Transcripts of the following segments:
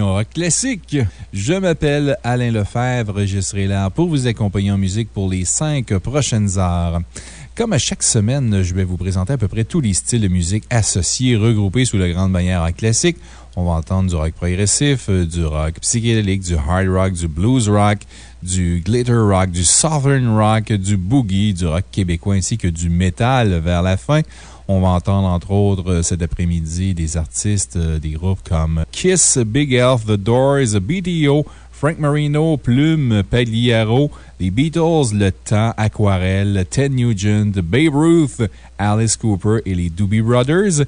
Rock Classique. Je m'appelle Alain Lefebvre, je serai là pour vous accompagner en musique pour les cinq prochaines heures. Comme à chaque semaine, je vais vous présenter à peu près tous les styles de musique associés, regroupés sous la grande bannière classique. On va entendre du rock progressif, du rock psychédélique, du hard rock, du blues rock, du glitter rock, du southern rock, du boogie, du rock québécois ainsi que du métal vers la fin. On va entendre, entre autres, euh, cet après-midi, des artistes euh, des groupes comme Kiss, Big Elf, The Doors, BTO, Frank Marino, Plume, Pagliaro, les Beatles, Le Temps, Aquarelle, Ted Nugent, Babe Ruth, Alice Cooper et les Doobie Brothers.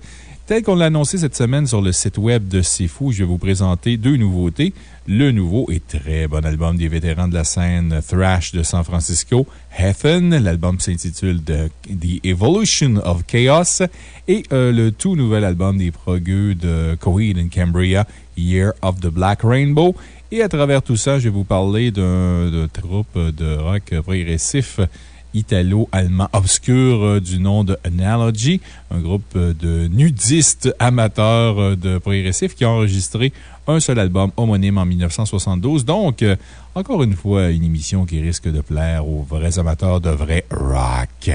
Tel qu'on l'a annoncé cette semaine sur le site web de C'est je vais vous présenter deux nouveautés. Le nouveau et très bon album des vétérans de la scène thrash de San Francisco, Heaven. L'album s'intitule The Evolution of Chaos. Et euh, le tout nouvel album des progueux de Coheed and Cambria, Year of the Black Rainbow. Et à travers tout ça, je vais vous parler d'un troupe de rock progressif italo-allemand obscur euh, du nom de Analogy, un groupe euh, de nudistes amateurs euh, de progressif qui a enregistré un seul album homonyme en 1972. Donc, encore une fois, une émission qui risque de plaire aux vrais amateurs de vrai rock.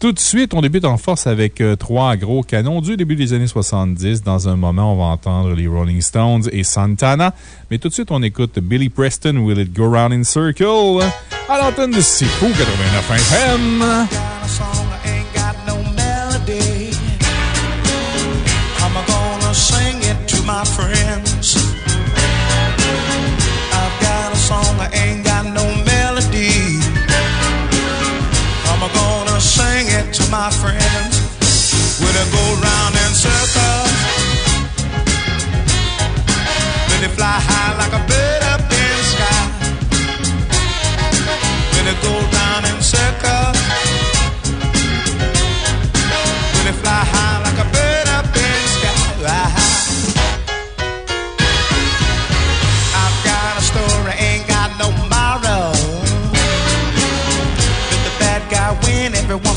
Tout de suite, on débute en force avec euh, trois gros canons du début des années 70. Dans un moment, on va entendre les Rolling Stones et Santana. Mais tout de suite, on écoute Billy Preston, Will It Go Round in Circle? À l'antenne de Sifu 89 FM. My friends. Will it go round in circles? Will it fly high like a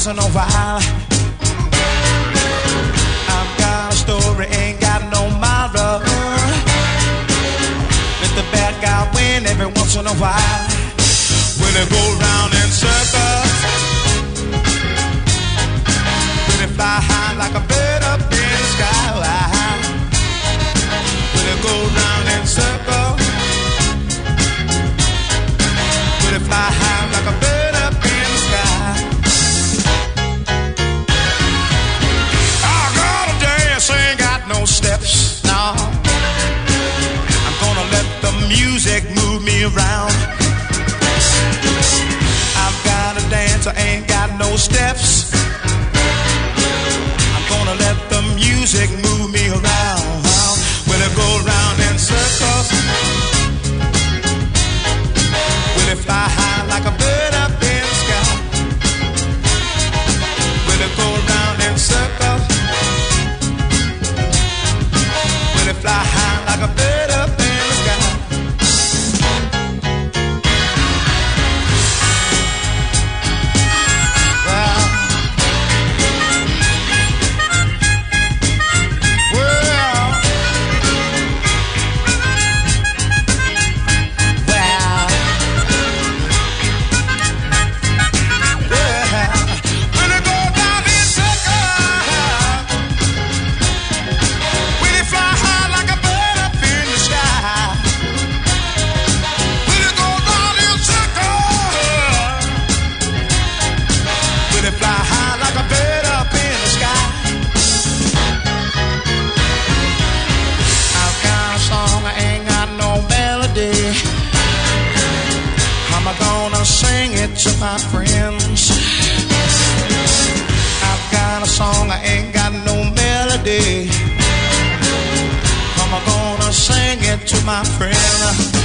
in a while. I've got a story, ain't got no moral. Let the bad guy win every once in a while. When it go round in circles. Steps. I'm gonna let the music move my friend.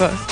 Classique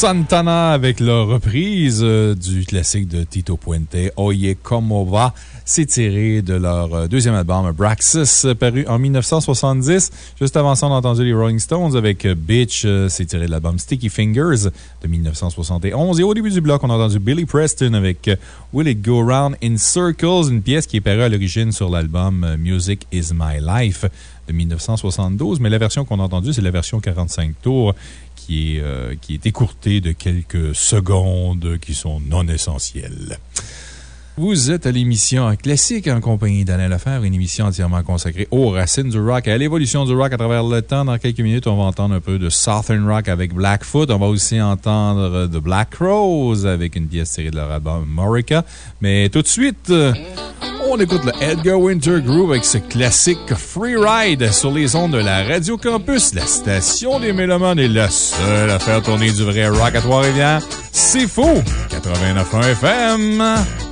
Santana avec leur reprise euh, du classique de Tito Puente, Oye Como Va. C'est tiré de leur euh, deuxième album, Braxis, paru en 1970. Juste avant ça, on a entendu les Rolling Stones avec euh, Bitch. C'est tiré de l'album Sticky Fingers de 1971. Et au début du bloc, on a entendu Billy Preston avec Will It Go Round in Circles, une pièce qui est parue à l'origine sur l'album Music Is My Life de 1972. Mais la version qu'on a entendue, c'est la version 45 tours qui est, euh, qui est écourté de quelques secondes qui sont non essentielles. Vous êtes à l'émission Classique en compagnie d'Alain Lefebvre, une émission entièrement consacrée aux racines du rock et à l'évolution du rock à travers le temps. Dans quelques minutes, on va entendre un peu de Southern Rock avec Blackfoot. On va aussi entendre The Black Rose avec une pièce tirée de leur album Morica. Mais tout de suite, on écoute le Edgar Winter Groove avec ce classique Free Ride sur les ondes de la Radio Campus, la station des Mélomanes est la seule à faire tourner du vrai rock à Trois-Rivières. C'est faux! 89.1 FM.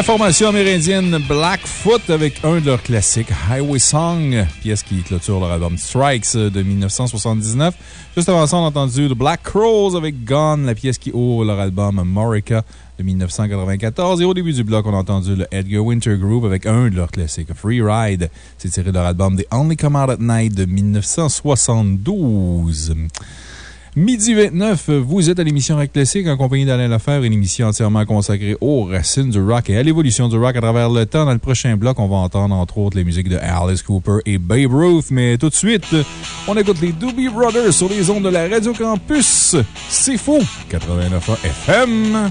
La formation amérindienne Blackfoot avec un de leurs classiques, Highway Song, pièce qui clôture leur album Strikes de 1979. Juste avant ça, on a entendu The Black Crows avec Gone, la pièce qui ouvre leur album Morica de 1994. Et au début du bloc, on a entendu le Edgar Winter Group avec un de leurs classiques, Free Ride. C'est tiré de leur album The Only Come Out at Night de 1972. Midi 29, vous êtes à l'émission Rock Classique en compagnie d'Alain Lefebvre, une émission entièrement consacrée aux racines du rock et à l'évolution du rock à travers le temps. Dans le prochain bloc, on va entendre entre autres les musiques de Alice Cooper et Babe Ruth. Mais tout de suite, on écoute les Doobie Brothers sur les ondes de la Radio Campus. C'est faux! 89 FM.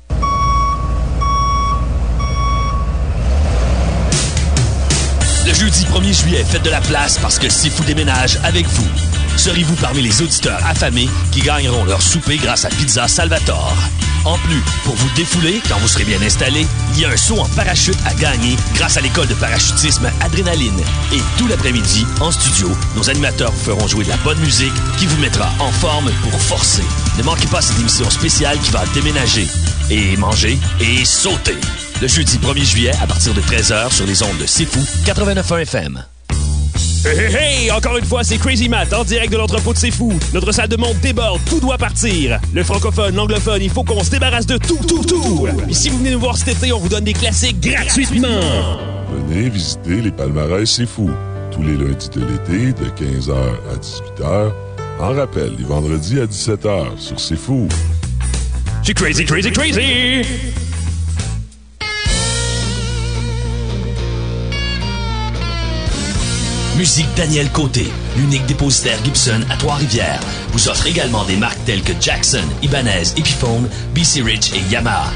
Le jeudi 1er juillet, faites de la place parce que Sifu déménage avec vous. Serez-vous parmi les auditeurs affamés qui gagneront leur souper grâce à Pizza Salvatore? En plus, pour vous défouler quand vous serez bien installé, il y a un saut en parachute à gagner grâce à l'école de parachutisme Adrénaline. Et tout l'après-midi, en studio, nos animateurs vous feront jouer de la bonne musique qui vous mettra en forme pour forcer. Ne manquez pas cette émission spéciale qui va déménager et manger et sauter. Le jeudi 1er juillet à partir de 13h sur les ondes de C'est Fou 89.1 FM. Hey, hey, hey! Encore une fois, c'est Crazy Matt en direct de l'entrepôt de C'est Fou. Notre salle de monde déborde, tout doit partir. Le francophone, l'anglophone, il faut qu'on se débarrasse de tout, tout, tout. Et si vous venez nous voir cet été, on vous donne des classiques gratuitement. Venez visiter les palmarès C'est Fou. Tous les lundis de l'été, de 15h à 18h. En rappel, les vendredis à 17h sur C'est Fou. C'est crazy, crazy, crazy! Musique Daniel Côté, l'unique dépositaire Gibson à Trois-Rivières, vous offre également des marques telles que Jackson, Ibanez, Epiphone, BC Rich et Yamaha.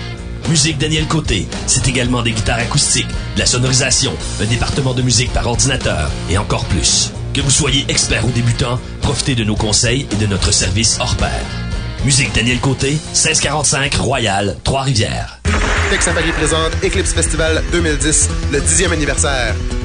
Musique Daniel Côté, c'est également des guitares acoustiques, de la sonorisation, un département de musique par ordinateur et encore plus. Que vous soyez expert ou débutant, profitez de nos conseils et de notre service hors pair. Musique Daniel Côté, 1645 Royal, Trois-Rivières. Texas Paris présente Eclipse Festival 2010, le 10e anniversaire.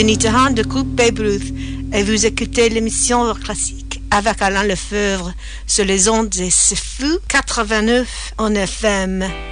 Jenny Tahan de groupe Babe Ruth et vous écoutez l'émission Classique avec Alain Lefebvre sur les ondes de Fou 89 en FM.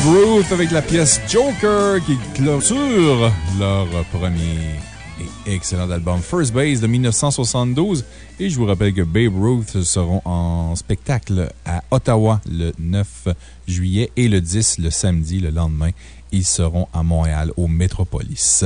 Babe Ruth avec la pièce Joker qui clôture leur premier et excellent album First Base de 1972. Et je vous rappelle que Babe Ruth seront en spectacle à Ottawa le 9 juillet et le 10 le samedi, le lendemain. Ils seront à Montréal, au Métropolis.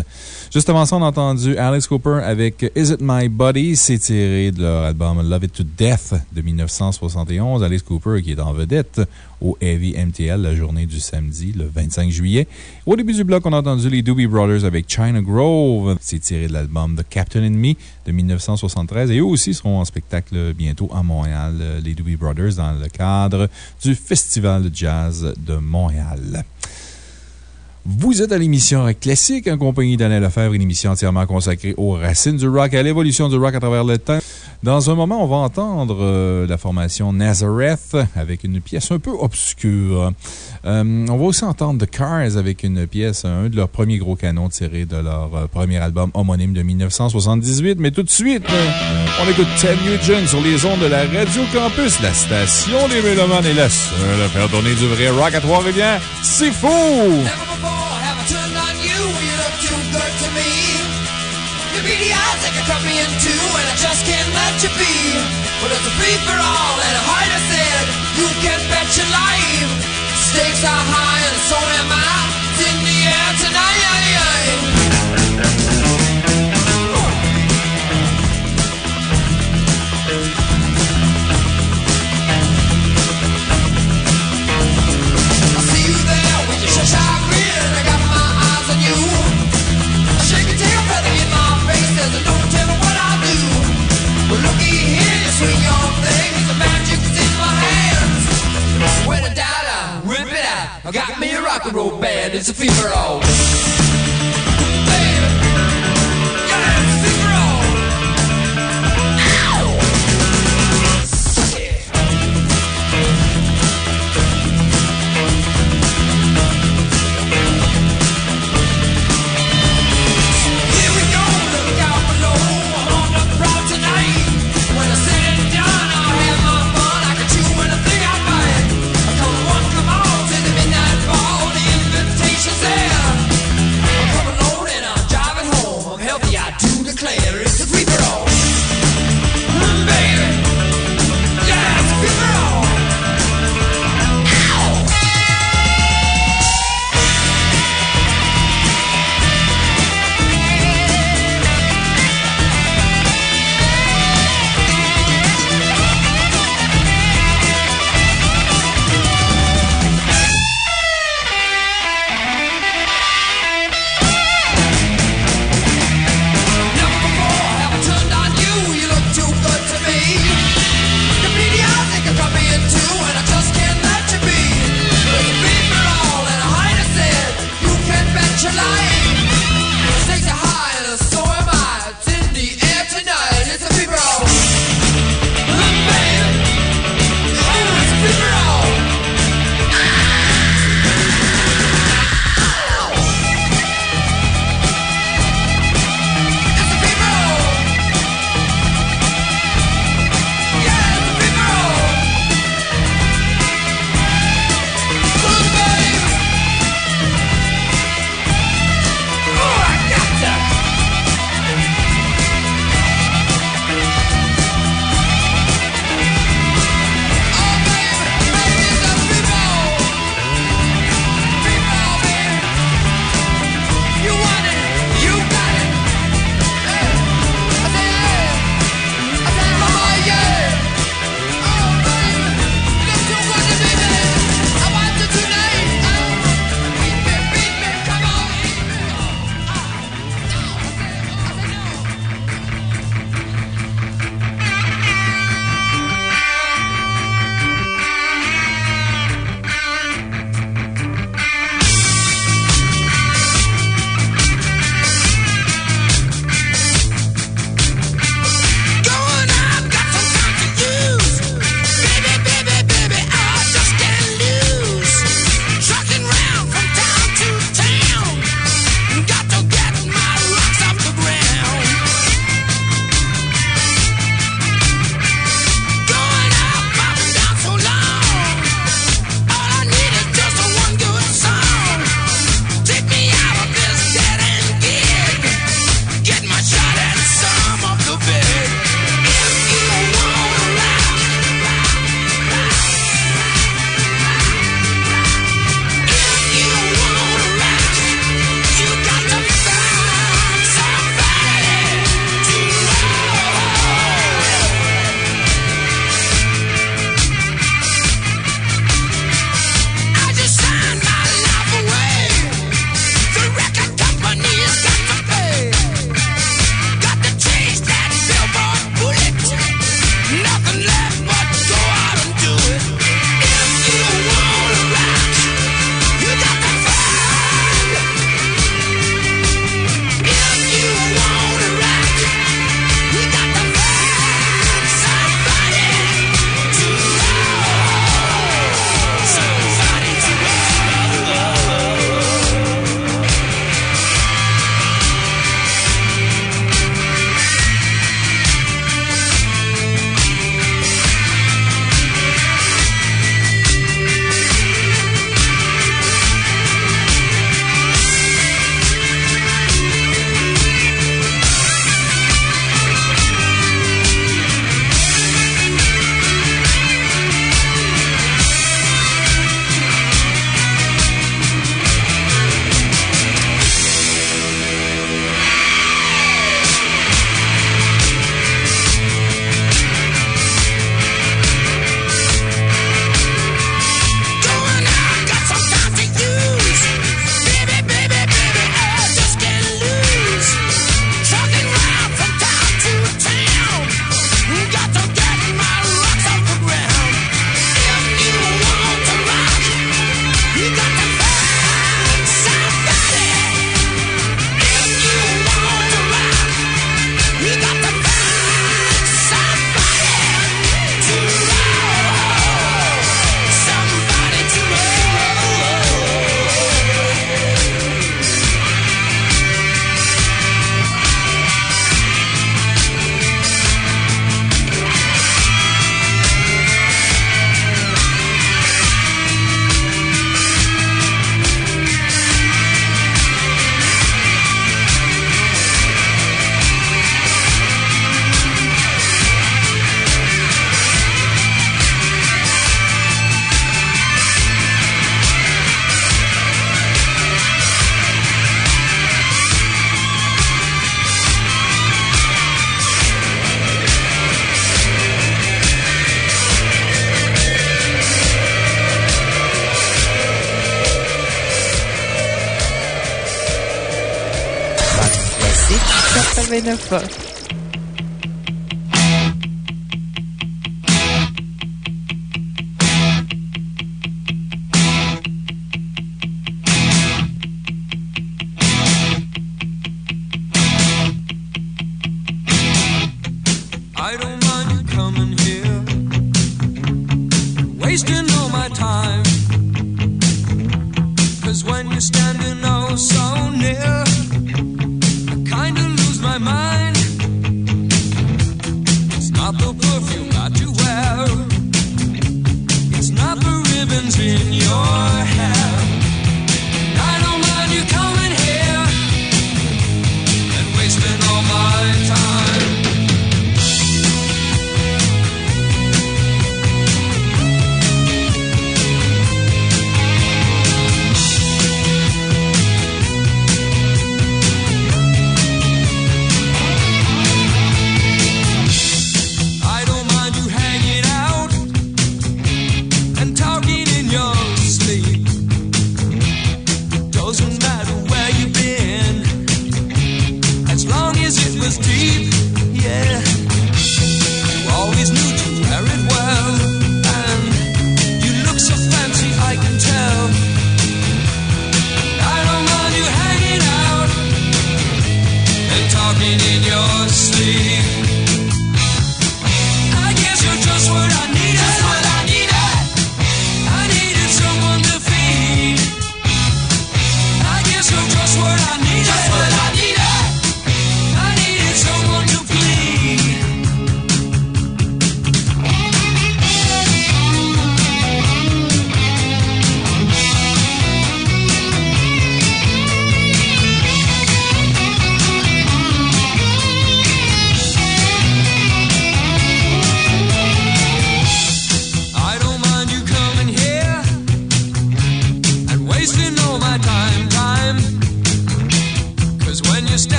Juste avant ça, on a entendu Alice Cooper avec Is It My Body? C'est tiré de leur album Love It to Death de 1971. Alice Cooper qui est en vedette au Heavy MTL la journée du samedi, le 25 juillet. Au début du bloc, on a entendu les Doobie Brothers avec China Grove. C'est tiré de l'album The Captain and Me de 1973. Et eux aussi seront en spectacle bientôt à Montréal, les Doobie Brothers, dans le cadre du Festival de Jazz de Montréal. Vous êtes à l'émission Classique en compagnie d'Alain Lefebvre, une émission entièrement consacrée aux racines du rock et à l'évolution du rock à travers le temps. Dans un moment, on va entendre euh, la formation Nazareth avec une pièce un peu obscure. Euh, on va aussi entendre The Cars avec une pièce, un de leurs premiers gros canons tirés de leur euh, premier album homonyme de 1978. Mais tout de suite, on écoute Ted Nugent sur les ondes de la Radio Campus, la station des Mélomanes est la seule à faire tourner du vrai rock à Trois-Rivières. C'est fou! And I just can't let you be. But it's a free for all, and a heart I said, you can bet your life. Stakes are high, I got me a rock and roll band, it's a fever all.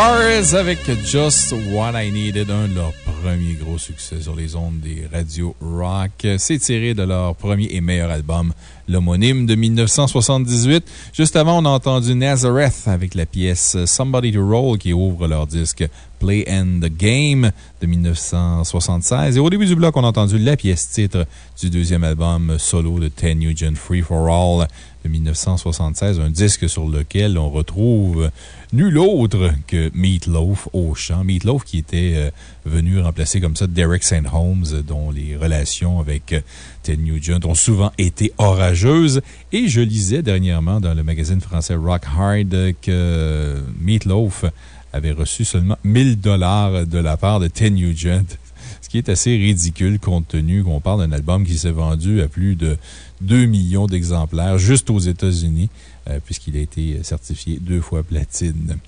Cars avec Just What I Needed, un de leurs premiers gros succès sur les ondes des radios rock. C'est tiré de leur premier et meilleur album, l'homonyme de 1978. Juste avant, on a entendu Nazareth avec la pièce Somebody to Roll qui ouvre leur disque Play and the Game de 1976. Et au début du bloc, on a entendu la pièce titre du deuxième album solo de Ted Nugent, Free for All de 1976, un disque sur lequel on retrouve nul autre que Meatloaf au chant. Meatloaf qui était euh, venu remplacer comme ça Derek St. Holmes, dont les relations avec euh, Ted Nugent ont souvent été orageuses. Et je lisais dernièrement dans le magazine français Rock Hard que Meatloaf avait reçu seulement 1000 dollars de la part de Ted Nugent. Ce qui est assez ridicule compte tenu qu'on parle d'un album qui s'est vendu à plus de 2 millions d'exemplaires juste aux États-Unis, euh, puisqu'il a été certifié deux fois platine.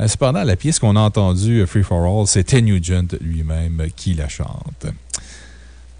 Euh, Cependant, la pièce qu'on a entendue, Free for All, c'est Ted Nugent lui-même qui la chante.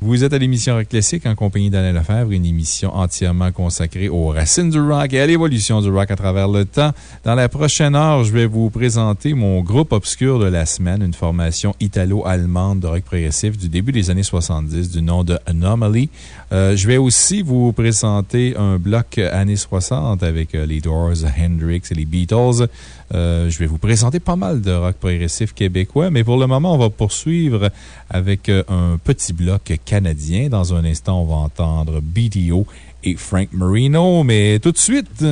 Vous êtes à l'émission Rock Classique en compagnie d'Alain Lefebvre, une émission entièrement consacrée aux racines du rock et à l'évolution du rock à travers le temps. Dans la prochaine heure, je vais vous présenter mon groupe obscur de la semaine, une formation italo-allemande de rock progressif du début des années 70 du nom de Anomaly. Euh, je vais aussi vous présenter un bloc années 60 avec euh, les Doors, Hendrix et les Beatles. Euh, je vais vous présenter pas mal de rock progressif québécois, mais pour le moment, on va poursuivre avec euh, un petit bloc canadien. Dans un instant, on va entendre BDO et Frank Marino, mais tout de suite,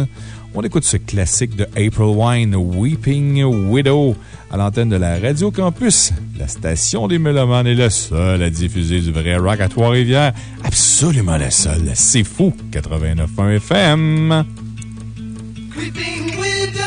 on écoute ce classique de April Wine, Weeping Widow, à l'antenne de la Radio Campus. La station des Mélomanes est la seule à diffuser du vrai rock à Trois-Rivières. Absolument la seule. C'est fou. 89.1 FM. Creeping widow,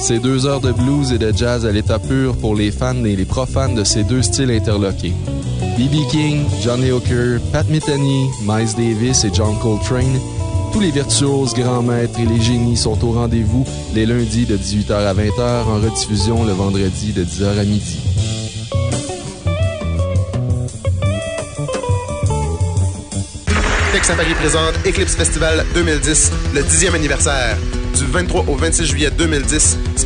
c'est deux heures de blues et de jazz à l'état pur pour les fans et les profanes de ces deux styles interloqués. B.B. King, John Lee Hooker, Pat Metheny, Miles Davis et John Coltrane, tous les virtuoses, grands maîtres et les génies sont au rendez-vous les lundis de 18h à 20h en rediffusion le vendredi de 10h à midi. Tech Safari présente Eclipse Festival 2010, le 10e anniversaire. Du 23 au 26 juillet 2010,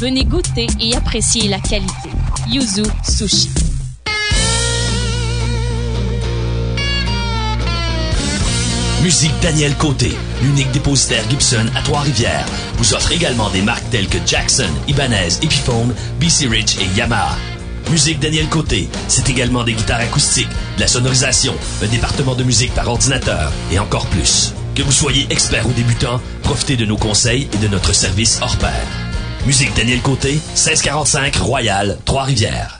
venez goûter et apprécier la qualité. Yuzu Sushi. Musique Daniel Côté, l'unique dépositaire Gibson à Trois-Rivières, vous offre également des marques telles que Jackson, Ibanez, Epiphone, BC Rich et Yamaha. Musique Daniel Côté, c'est également des guitares acoustiques, de la sonorisation, un département de musique par ordinateur et encore plus. Que vous soyez expert ou débutant, profitez de nos conseils et de notre service hors pair. Musique Daniel Côté, 1645 Royal, Trois-Rivières.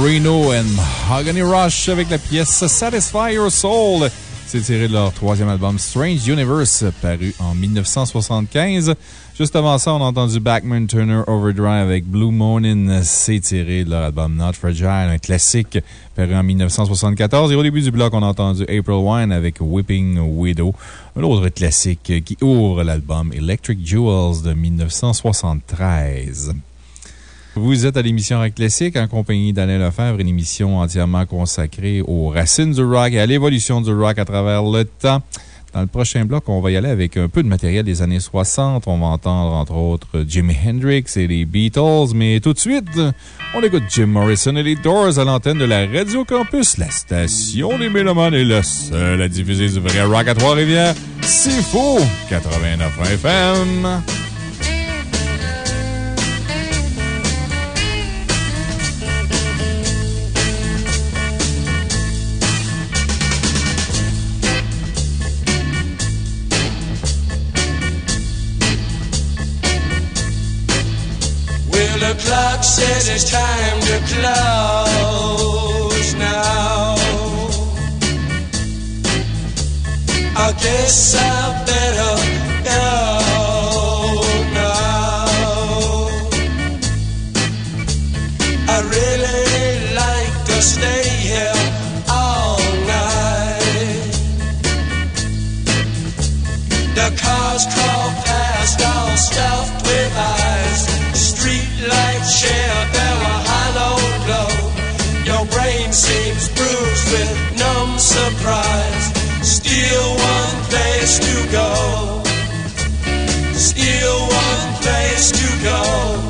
Marino and Mahogany Rush avec la pièce Satisfy Your Soul. C'est tiré de leur troisième album Strange Universe, paru en 1975. Juste avant ça, on a entendu Backman Turner Overdrive avec Blue Morning. C'est tiré de leur album Not Fragile, un classique paru en 1974. Et au début du bloc, on a entendu April Wine avec Whipping Widow, un autre classique qui ouvre l'album Electric Jewels de 1973. Vous êtes à l'émission Rock Classique en compagnie d'Alain Lefebvre, une émission entièrement consacrée aux racines du rock et à l'évolution du rock à travers le temps. Dans le prochain bloc, on va y aller avec un peu de matériel des années 60. On va entendre, entre autres, Jimi Hendrix et les Beatles. Mais tout de suite, on écoute Jim Morrison et les Doors à l'antenne de la Radio Campus. La station des Mélomanes est la seule à diffuser du vrai rock à Trois-Rivières. C'est faux! 89 FM. Clock says it's time to close now. I guess I better go place to go. Still one place to go.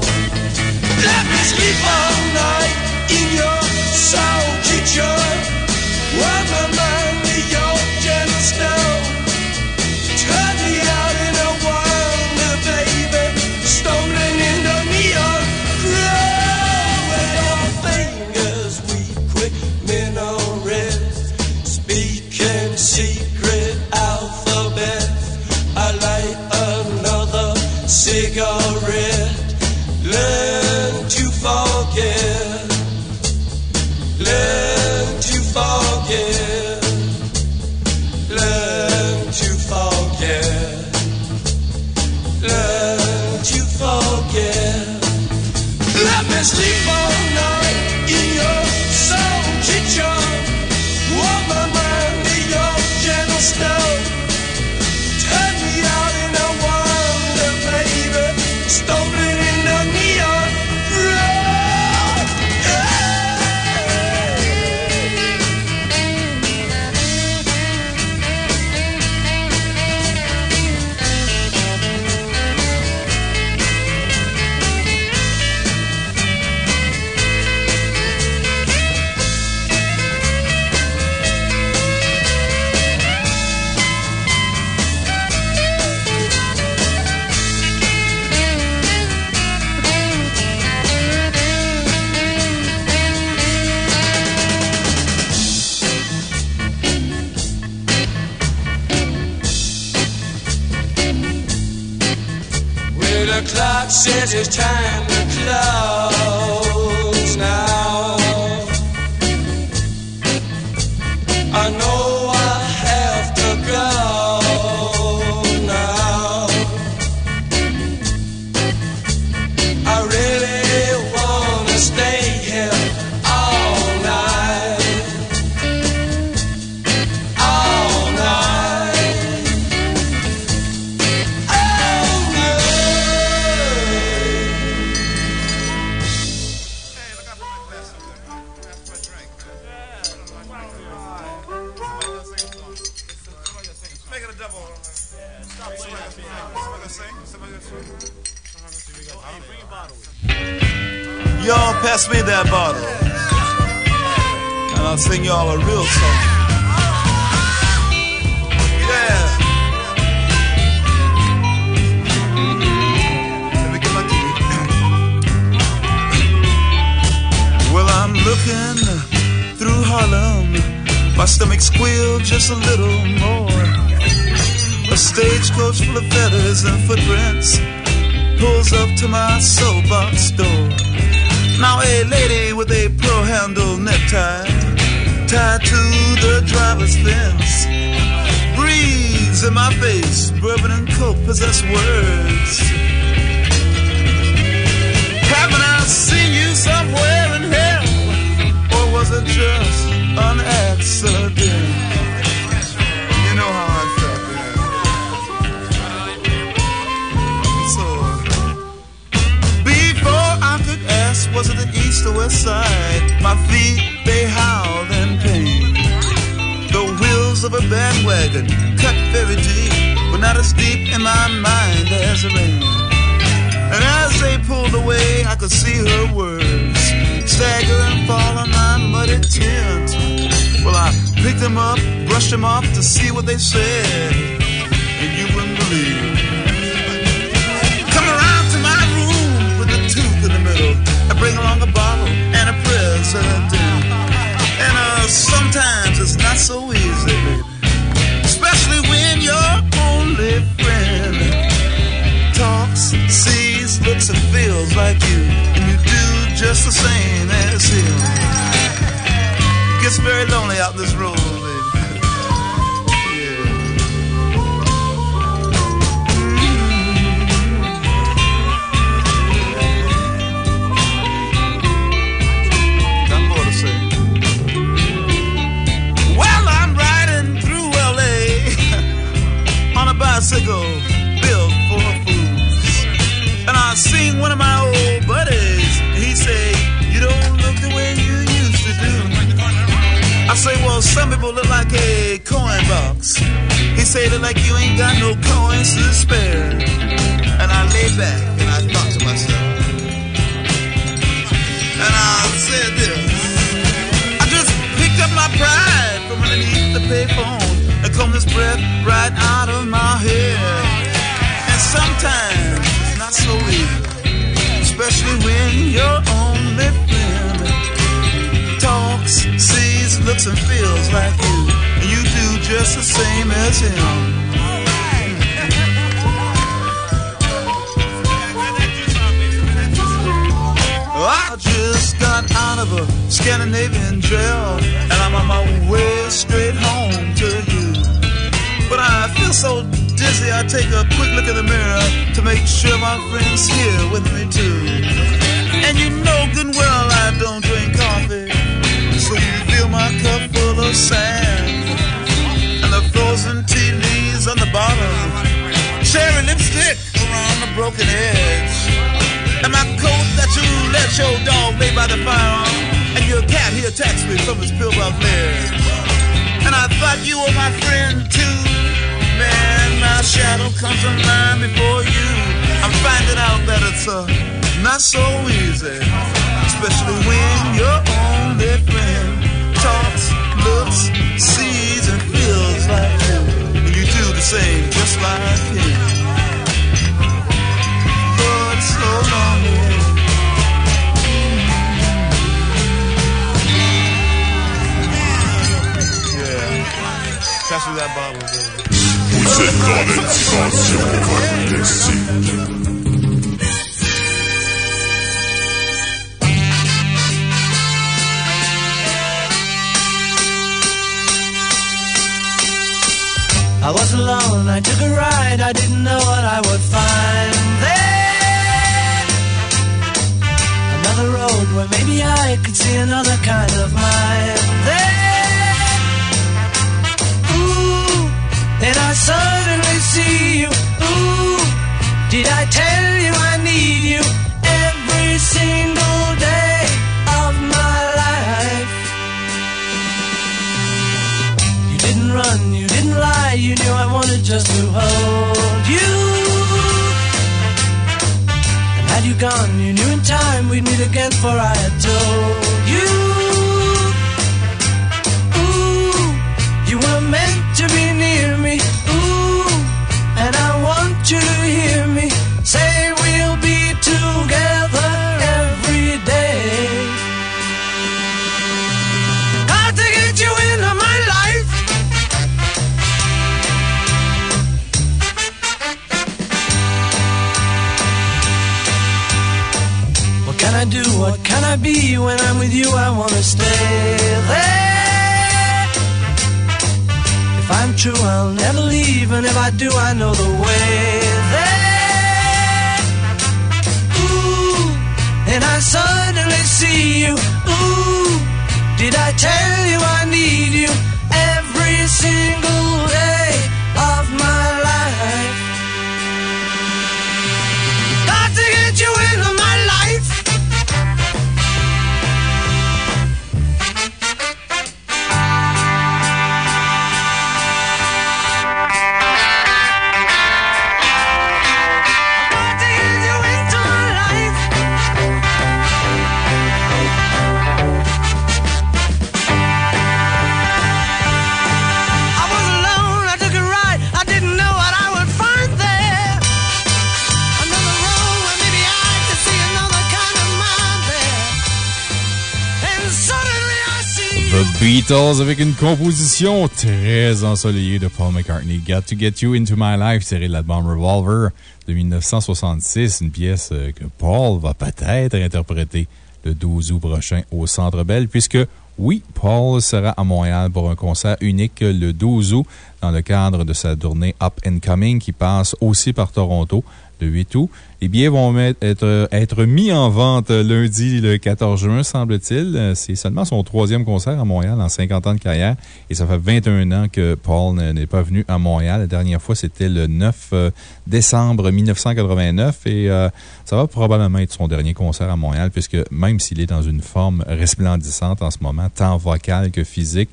Composition très ensoleillée de Paul McCartney. Got to Get You Into My Life, tiré de l'album Revolver de 1966. Une pièce euh, que Paul va peut-être interpréter le 12 août prochain au Centre Bell, puisque oui, Paul sera à Montréal pour un concert unique le 12 août dans le cadre de sa tournée Up and Coming qui passe aussi par Toronto le 8 août. Les billets vont être, mis en vente lundi le 14 juin, semble-t-il. Euh, C'est seulement son troisième concert à Montréal en 50 ans de carrière et ça fait 21 ans que Paul n'est pas venu à Montréal. La dernière fois, c'était le 9 euh, décembre 1989 et euh, ça va probablement être son dernier concert à Montréal puisque même s'il est dans une forme resplendissante en ce moment, tant vocale que physique,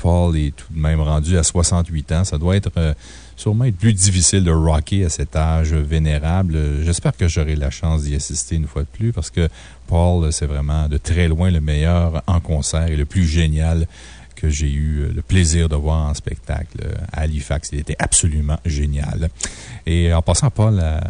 Paul est tout de même rendu à 68 ans. Ça doit être sûrement être plus difficile de rocker à cet âge vénérable. J'espère que j'aurai la chance d'y assister une fois de plus parce que Paul, c'est vraiment de très loin le meilleur en concert et le plus génial que j'ai eu le plaisir de voir en spectacle à Halifax. Il était absolument génial. Et en passant, Paul a,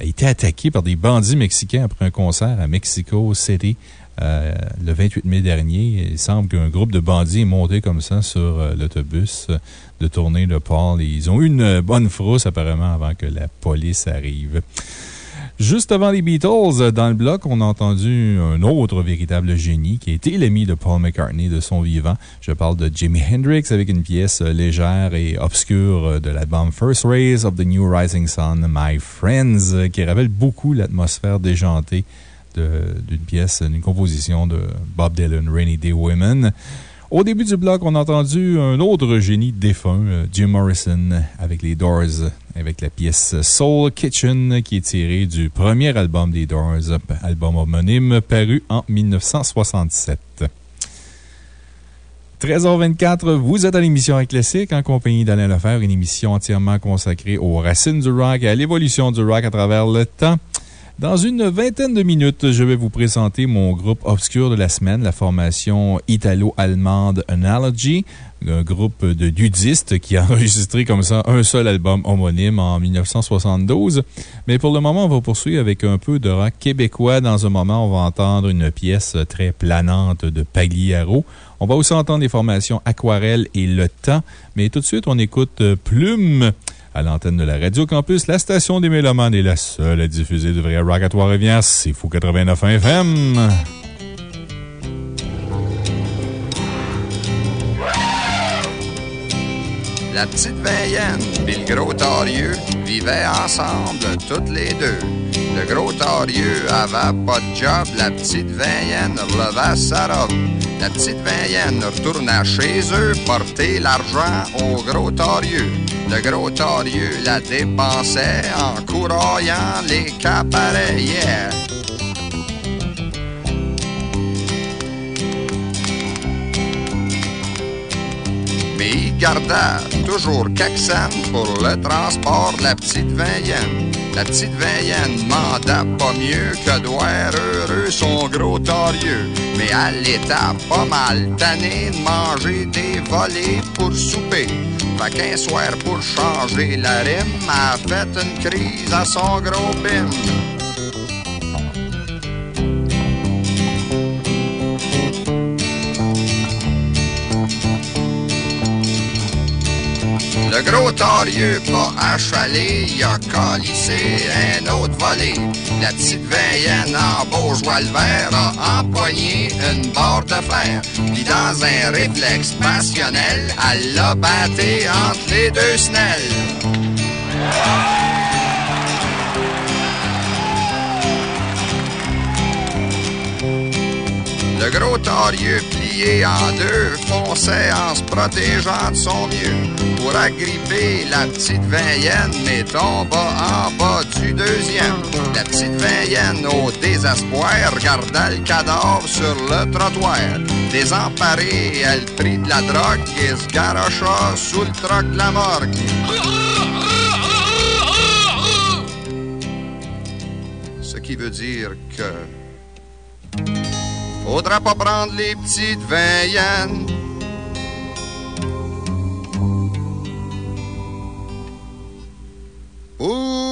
été attaqué par des bandits mexicains après un concert à Mexico City. euh, le 28 mai dernier, il semble qu'un groupe de bandits est monté comme ça sur euh, l'autobus de tournée de Paul. Et ils ont eu une bonne frousse apparemment avant que la police arrive. Juste avant les Beatles, dans le bloc, on a entendu un autre véritable génie qui a été l'ami de Paul McCartney de son vivant. Je parle de Jimi Hendrix avec une pièce légère et obscure de l'album First Rays of the New Rising Sun, My Friends, qui rappelle beaucoup l'atmosphère déjantée d'une pièce, d'une composition de Bob Dylan, Rainy Day Women. Au début du bloc, on a entendu un autre génie défunt, euh, Jim Morrison, avec les Doors, avec la pièce Soul Kitchen, qui est tirée du premier album des Doors, album homonyme paru en 1967. 13h24, vous êtes à l'émission Classique en compagnie d'Alain Lefebvre, une émission entièrement consacrée aux racines du rock et à l'évolution du rock à travers le temps. Dans une vingtaine de minutes, je vais vous présenter mon groupe obscur de la semaine, la formation italo-allemande Analogy, un groupe de dudistes qui a enregistré comme ça un seul album homonyme en 1972. Mais pour le moment, on va poursuivre avec un peu de rock québécois. Dans un moment, on va entendre une pièce très planante de Pagliaro. On va aussi entendre les formations Aquarelle et Le Temps. Mais tout de suite, on écoute Plume à l'antenne de la Radio Campus. La station des Mélomanes est la seule à diffuser du vrai rock à Trois-Rivières. C'est Fou 89 FM. La petite Vayenne puis le gros Torieux vivaient ensemble toutes les deux. Le gros Torieux avait pas de job, la petite Vayenne relevait sa robe. La petite Vayenne retourna chez eux porter l'argent au gros Torieux. Le gros Torieux la dépensait en courroyant les cabarets. Yeah. Il garda toujours Caxan pour le transport de la petite Vayenne. La petite Vayenne demanda pas mieux que doire heureux son gros torieux. Mais elle était pas mal tannée de manger des volets pour souper. Fait qu'un soir pour changer la rime, a fait une crise à son gros bim. Le gros torieux pas achalé, il a calissé un autre volet. La petite veillenne en bourgeois le vert a empoigné une barre de fer. Puis dans un réflexe passionnel, elle l'a batté entre les deux snelles. Le gros torieux plié en deux fonçait en se protégeant de son mieux pour agripper la petite veillenne, mais tomba en bas du deuxième. La petite veillenne, au désespoir, regarda le cadavre sur le trottoir. Désemparée, elle prit de la drogue et se garocha sous le troc de la morgue. Ce qui veut dire que Faudra pas prendre les petites veillennes. Pour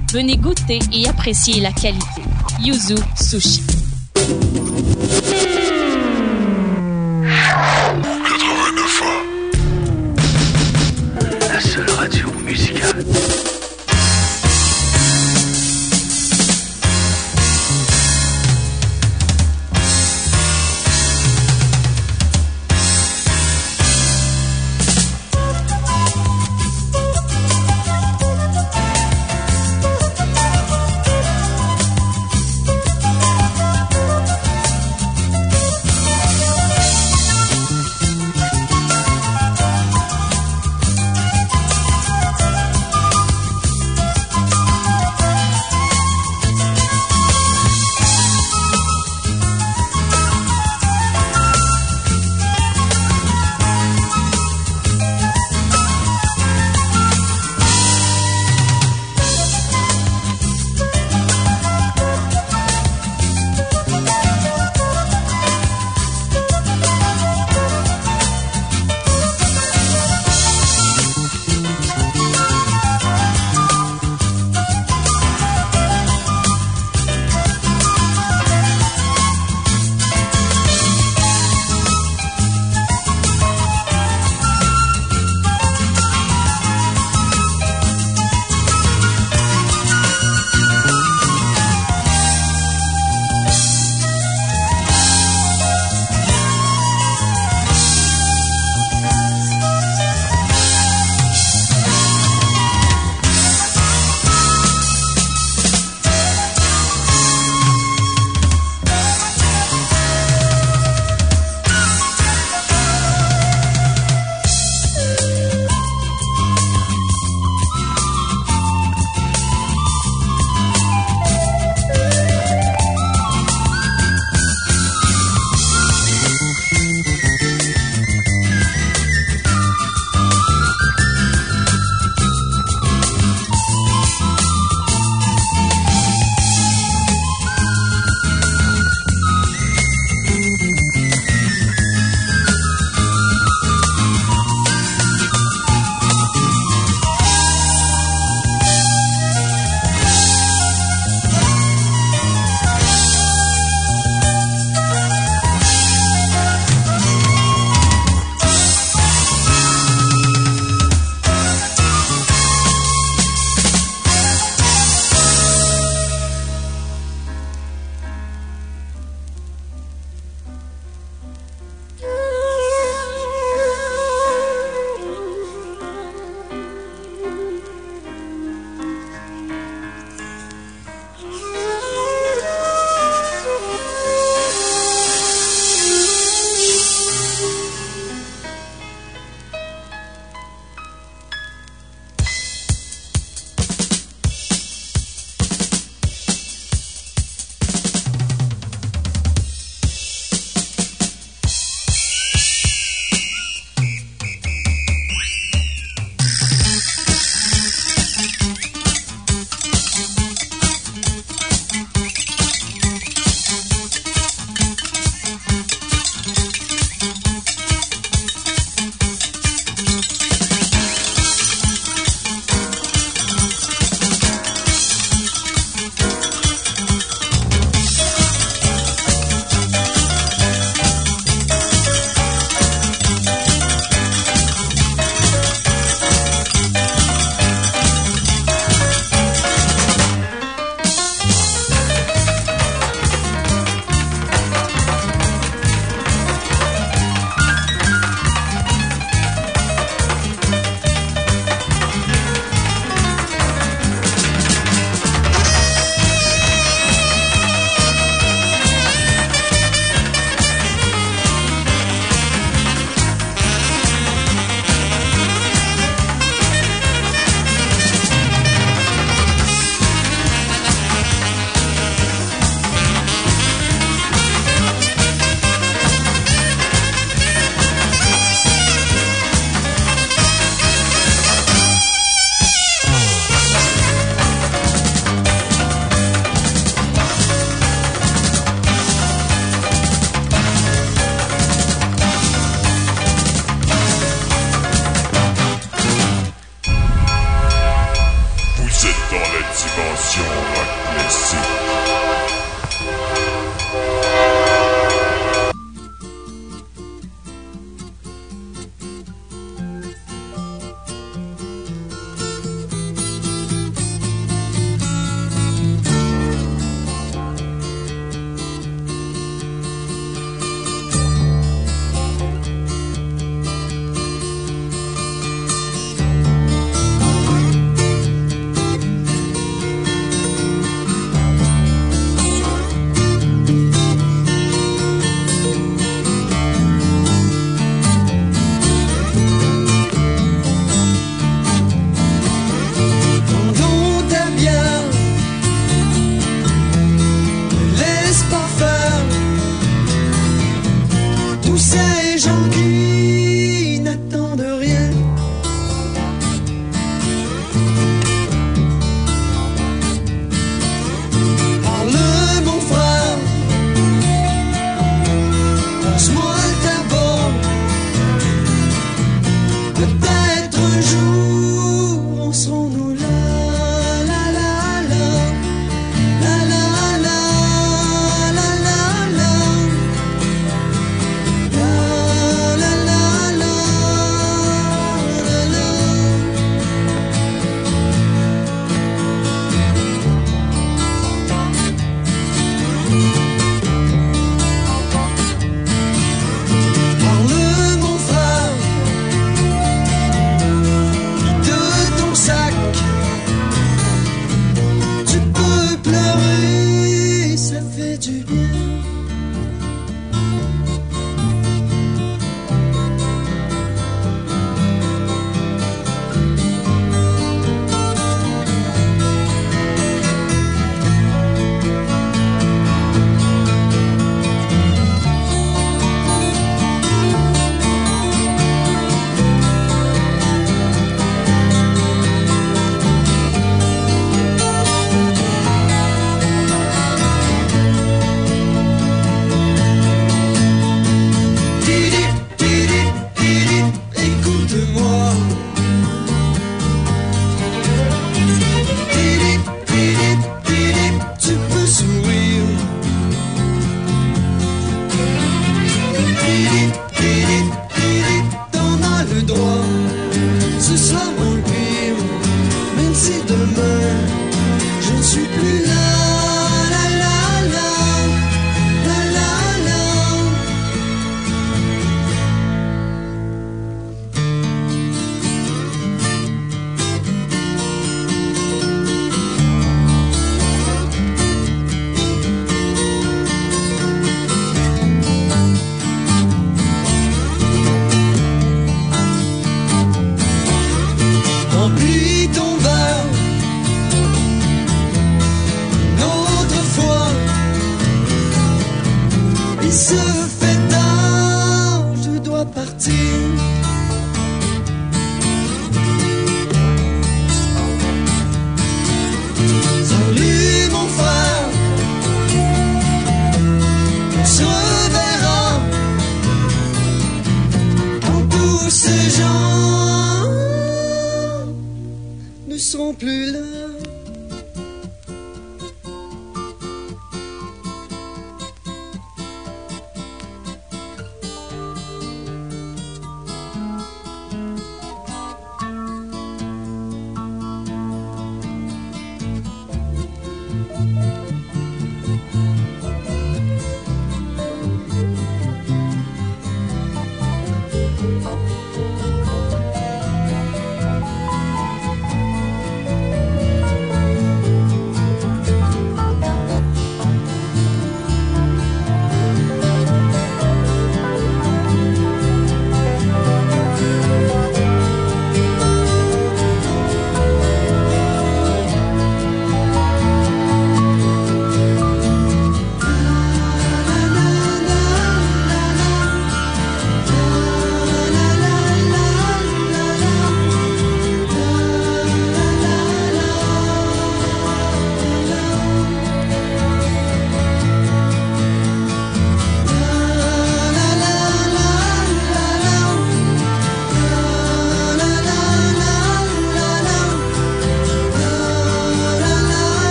Venez goûter et apprécier la qualité. Yuzu Sushi. La seule radio musicale.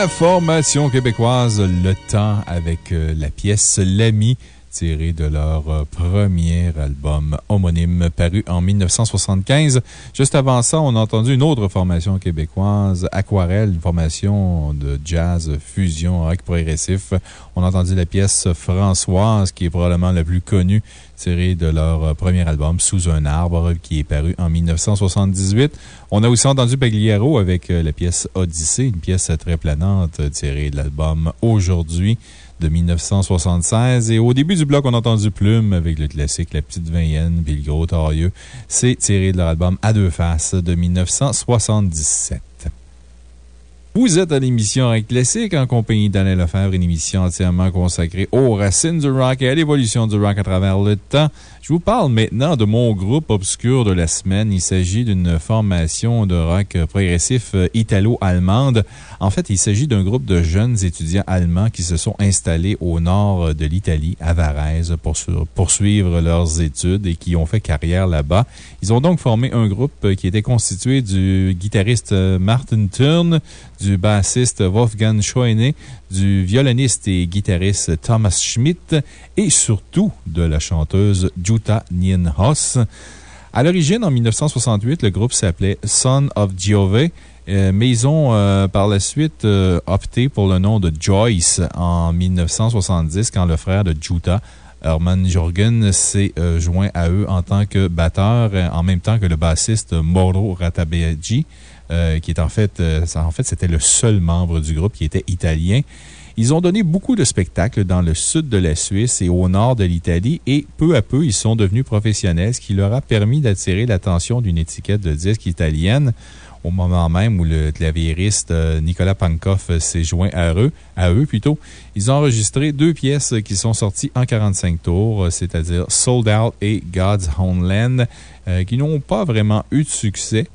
La formation québécoise Le Temps avec euh, la pièce L'Ami tirée de leur euh, premier album homonyme paru en 1975. Juste avant ça, on a entendu une autre formation québécoise, Aquarelle, une formation de jazz fusion rock progressif. On a entendu la pièce Françoise, qui est probablement la plus connue, tirée de leur euh, premier album, Sous un arbre, qui est paru en 1978. On a aussi entendu Pagliaro avec euh, la pièce Odyssée, une pièce très planante euh, tirée de l'album Aujourd'hui de 1976. Et au début du bloc, on a entendu Plume avec le classique La Petite Veyenne puis le Gros. C'est tiré de leur album À deux faces de 1977. Vous êtes à l'émission Classique en compagnie d'Alain Lefebvre, une émission entièrement consacrée aux racines du rock et à l'évolution du rock à travers le temps. Je vous parle maintenant de mon groupe obscur de la semaine. Il s'agit d'une formation de rock progressif euh, italo-allemande. En fait, il s'agit d'un groupe de jeunes étudiants allemands qui se sont installés au nord de l'Italie, à Varese, pour poursuivre leurs études et qui ont fait carrière là-bas. Ils ont donc formé un groupe qui était constitué du guitariste euh, Martin Thurn, du bassiste Wolfgang Schoene, du violoniste et guitariste Thomas Schmidt et surtout de la chanteuse Jutta Nienhaus. À l'origine, en 1968, le groupe s'appelait Son of Giove, euh, mais ils ont euh, par la suite euh, opté pour le nom de Joyce en 1970 quand le frère de Jutta, Herman Jorgen, s'est joint à eux en tant que batteur, en même temps que le bassiste Moro Ratabeji, qui est en fait, le seul membre du groupe qui était italien. Ils ont donné beaucoup de spectacles dans le sud de la Suisse et au nord de l'Italie et peu à peu, ils sont devenus professionnels, ce qui leur a permis d'attirer l'attention d'une étiquette de disques italienne. au moment même où le claviériste euh, Nicolas Pankoff s'est joint à eux, à eux plutôt. Ils ont enregistré deux pièces qui sont sorties en 45 tours, c'est-à-dire Sold Out et God's Homeland, euh, qui n'ont pas vraiment eu de succès.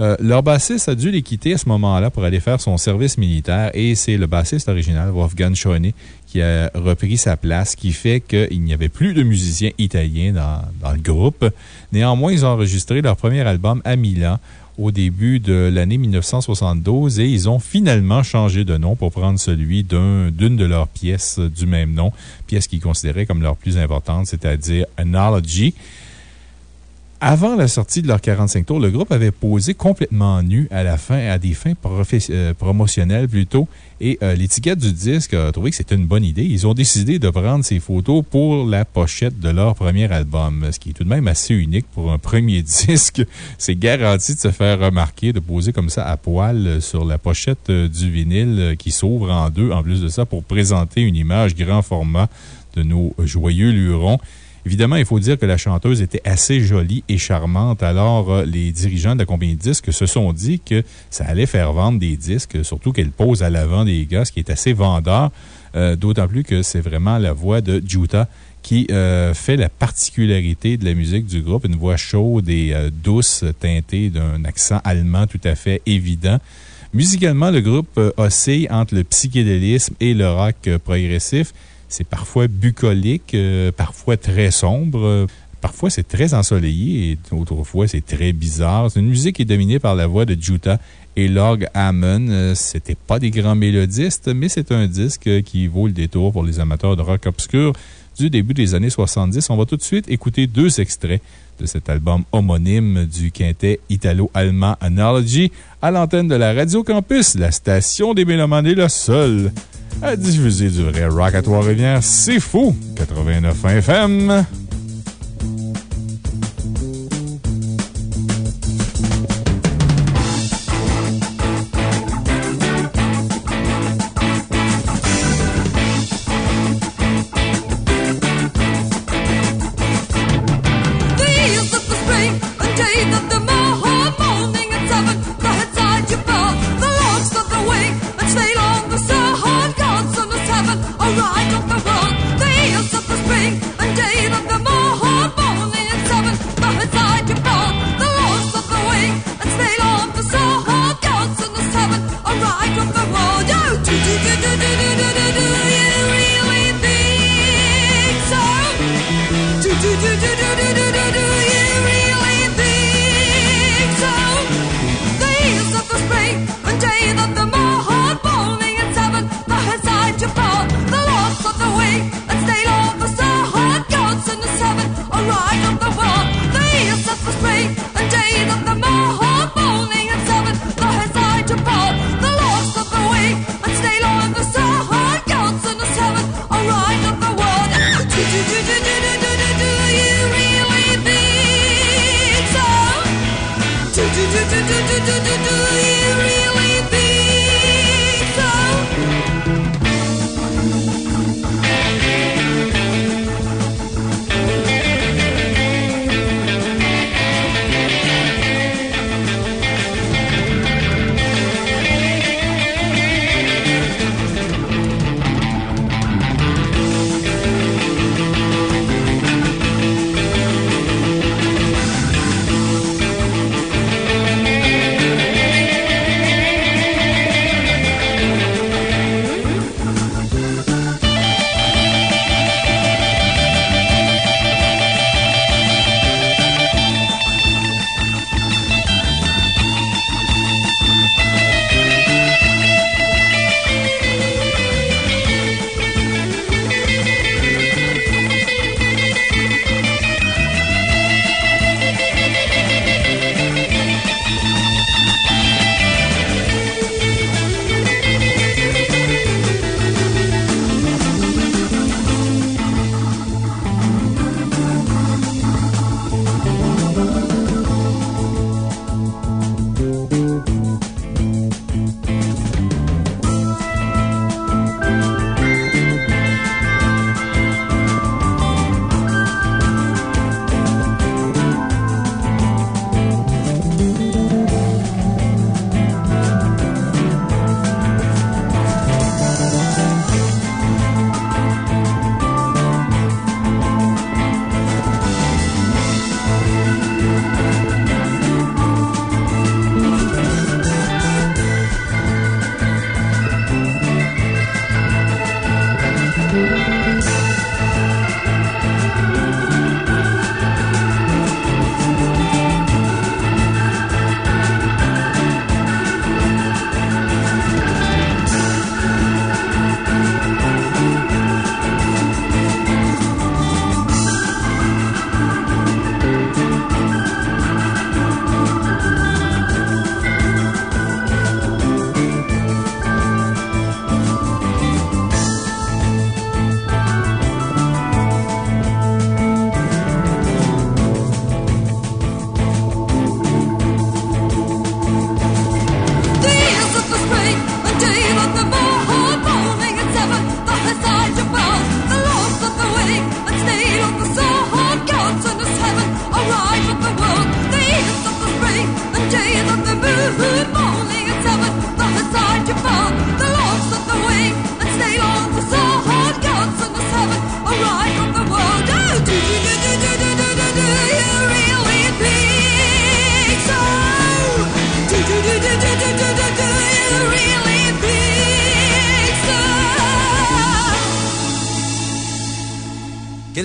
Euh, leur bassiste a dû les quitter à ce moment-là pour aller faire son service militaire et c'est le bassiste original, Wolfgang Schoene, qui a repris sa place, qui fait qu'il n'y avait plus de musiciens italiens dans, le groupe. Néanmoins, ils ont enregistré leur premier album à Milan au début de l'année 1972 et ils ont finalement changé de nom pour prendre celui d'une de leurs pièces du même nom, pièce qu'ils considéraient comme leur plus importante, c'est-à-dire Analogy. Avant la sortie de leur 45 tours, le groupe avait posé complètement nu à la fin, à des fins euh, promotionnelles plutôt, et euh, l'étiquette du disque a trouvé que c'était une bonne idée. Ils ont décidé de prendre ces photos pour la pochette de leur premier album, ce qui est tout de même assez unique pour un premier disque. C'est garanti de se faire remarquer, de poser comme ça à poil sur la pochette euh, du vinyle qui s'ouvre en deux, en plus de ça, pour présenter une image grand format de nos joyeux lurons. Évidemment, il faut dire que la chanteuse était assez jolie et charmante. Alors, euh, les dirigeants de la compagnie de disques se sont dit que ça allait faire vendre des disques, surtout qu'elle pose à l'avant des gars, ce qui est assez vendeur. Euh, d'autant plus que c'est vraiment la voix de Juta qui euh, fait la particularité de la musique du groupe. Une voix chaude et douce, teintée d'un accent allemand tout à fait évident. Musicalement, le groupe oscille entre le psychédélisme et le rock progressif. C'est parfois bucolique, euh, parfois très sombre. euh, Parfois, c'est très ensoleillé et autrefois, c'est très bizarre. C'est une musique qui est dominée par la voix de Juta et Log Hammond. Euh, C'était pas des grands mélodistes, mais c'est un disque qui vaut le détour pour les amateurs de rock obscur du début des années 70. On va tout de suite écouter deux extraits de cet album homonyme du quintet italo-allemand Analogy à l'antenne de la Radio Campus, la station des Mélomanes est la seule à diffuser du vrai rock à Trois-Rivières. C'est fou! 89 FM.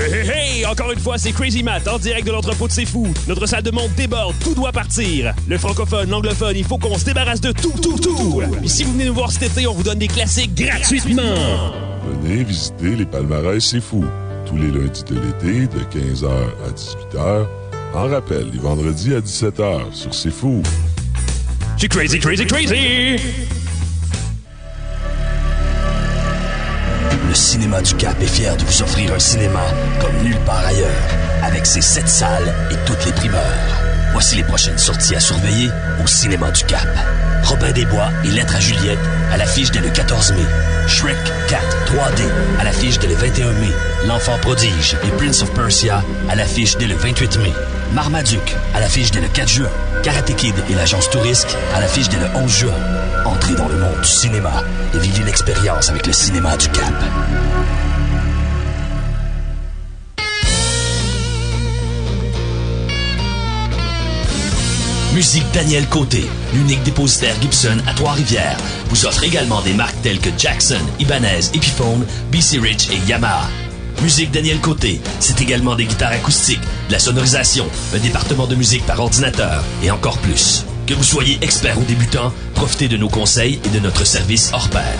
Hey, hey, hey! Encore une fois, c'est Crazy Matt en direct de l'entrepôt de C'est Fou. Notre salle de monde déborde, tout doit partir. Le francophone, l'anglophone, il faut qu'on se débarrasse de tout, tout, tout. Puis si vous venez nous voir cet été, on vous donne des classiques gratuitement. Venez visiter les palmarès C'est Fou. Tous les lundis de l'été, de 15h à 18h. En rappel, les vendredis à 17h sur C'est Fou. C'est crazy, crazy, crazy! Cinéma du Cap est fier de vous offrir un cinéma comme nulle part ailleurs, avec ses sept salles et toutes les primeurs. Voici les prochaines sorties à surveiller au cinéma du Cap. Robin des Bois et Lettres à Juliette à l'affiche dès le 14 mai. Shrek 4 3D à l'affiche dès le 21 mai. L'Enfant prodige et Prince of Persia à l'affiche dès le 28 mai. Marmaduke à l'affiche dès le 4 juin. Karate Kid et l'agence Tourisque à l'affiche dès le 11 juin. Entrez dans le monde du cinéma et vivez l'expérience avec le cinéma du Cap. Musique Daniel Côté, l'unique dépositaire Gibson à Trois-Rivières, vous offre également des marques telles que Jackson, Ibanez, Epiphone, BC Rich et Yamaha. Musique Daniel Côté, c'est également des guitares acoustiques, de la sonorisation, un département de musique par ordinateur et encore plus. Que vous soyez expert ou débutant, profitez de nos conseils et de notre service hors pair.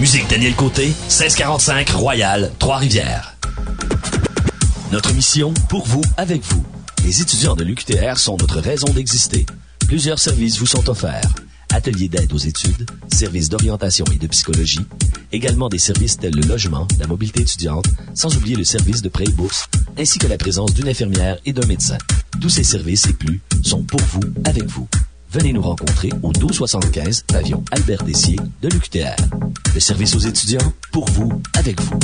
Musique Daniel Côté, 1645 Royal, Trois-Rivières. Notre mission, pour vous, avec vous. Les étudiants de l'UQTR sont notre raison d'exister. Plusieurs services vous sont offerts. Ateliers d'aide aux études, services d'orientation et de psychologie, également des services tels le logement, la mobilité étudiante, sans oublier le service de prêt et bourse, ainsi que la présence d'une infirmière et d'un médecin. Tous ces services et plus sont pour vous, avec vous. Venez nous rencontrer au 1275 pavillon Albert Dessier de l'UQTR. Le service aux étudiants, pour vous, avec vous.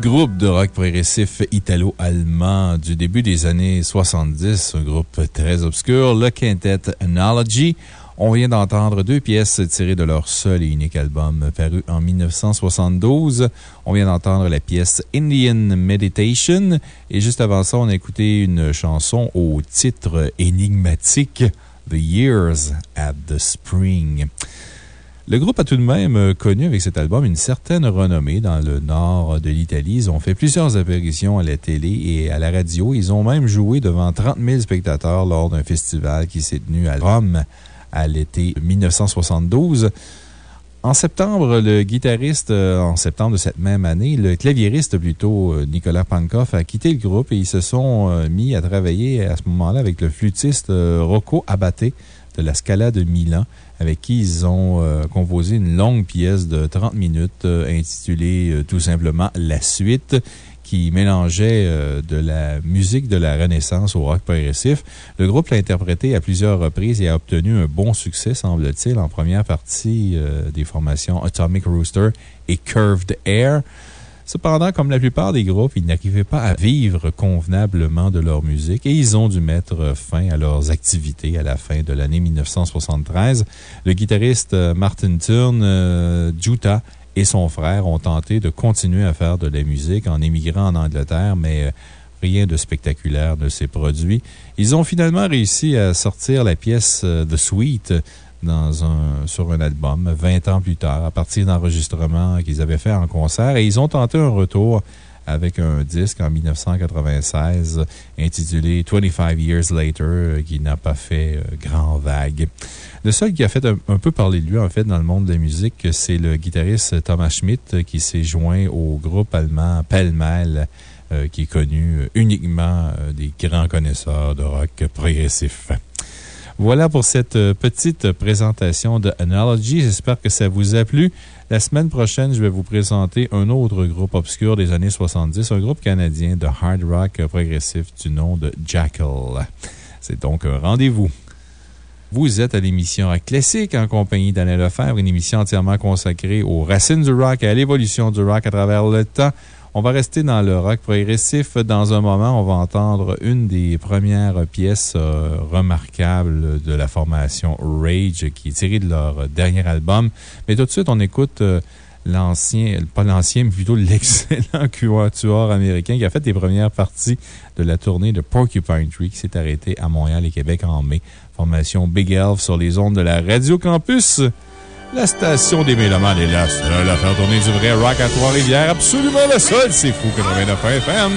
Groupe de rock progressif italo-allemand du début des années 70, un groupe très obscur, le Quintet Analogy. On vient d'entendre deux pièces tirées de leur seul et unique album paru en 1972. On vient d'entendre la pièce Indian Meditation et juste avant ça, on a écouté une chanson au titre énigmatique The Years at the Spring. Le groupe a tout de même euh, connu avec cet album une certaine renommée dans le nord de l'Italie. Ils ont fait plusieurs apparitions à la télé et à la radio. Ils ont même joué devant 30 000 spectateurs lors d'un festival qui s'est tenu à Rome à l'été 1972. En septembre, le guitariste, euh, en septembre de cette même année, le claviériste plutôt, euh, Nicolas Pankoff, a quitté le groupe et ils se sont mis à travailler à ce moment-là avec le flûtiste Rocco Abate de la Scala de Milan, avec qui ils ont euh, composé une longue pièce de 30 minutes euh, intitulée euh, tout simplement La Suite qui mélangeait de la musique de la Renaissance au rock progressif. Le groupe l'a interprété à plusieurs reprises et a obtenu un bon succès, semble-t-il, en première partie des formations Atomic Rooster et Curved Air. Cependant, comme la plupart des groupes, ils n'arrivaient pas à vivre convenablement de leur musique et ils ont dû mettre fin à leurs activités à la fin de l'année 1973. Le guitariste euh, Martin Turn, euh, Juta et son frère ont tenté de continuer à faire de la musique en émigrant en Angleterre, mais euh, rien de spectaculaire ne s'est produit. Ils ont finalement réussi à sortir la pièce euh, The Sweet dans un, sur un album 20 ans plus tard, à partir d'enregistrements qu'ils avaient fait en concert. Et ils ont tenté un retour avec un disque en 1996 intitulé 25 Years Later, qui n'a pas fait euh, grand vague. Le seul qui a fait un, peu parler de lui, en fait, dans le monde de la musique, c'est le guitariste Thomas Schmidt qui s'est joint au groupe allemand Pell-Mell, euh, qui est connu uniquement euh, des grands connaisseurs de rock progressif. Voilà pour cette euh, petite présentation de Analogy. J'espère que ça vous a plu. La semaine prochaine, je vais vous présenter un autre groupe obscur des années 70, un groupe canadien de hard rock progressif du nom de Jackal. C'est donc un rendez-vous. Vous êtes à l'émission Rock Classique en compagnie d'Alain Lefebvre, une émission entièrement consacrée aux racines du rock et à l'évolution du rock à travers le temps. On va rester dans le rock progressif. Dans un moment, on va entendre une des premières pièces euh, remarquables de la formation Rage qui est tirée de leur dernier album. Mais tout de suite, on écoute euh, l'ancien, pas l'ancien, mais plutôt l'excellent quatuor américain qui a fait les premières parties de la tournée de Porcupine Tree qui s'est arrêtée à Montréal et Québec en mai. Formation Big Elf sur les ondes de la Radio Campus. La station des Mélomanes est la seule à faire tourner du vrai rock à Trois-Rivières. Absolument la seule, c'est fou 89 FM.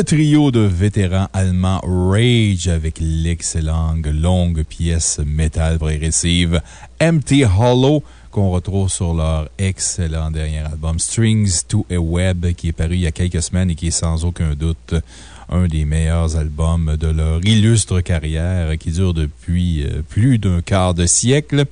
Le trio de vétérans allemands Rage avec l'excellente longue pièce métal progressive Empty Hollow qu'on retrouve sur leur excellent dernier album Strings to a Web qui est paru il y a quelques semaines et qui est sans aucun doute un des meilleurs albums de leur illustre carrière qui dure depuis euh, plus d'un quart de siècle.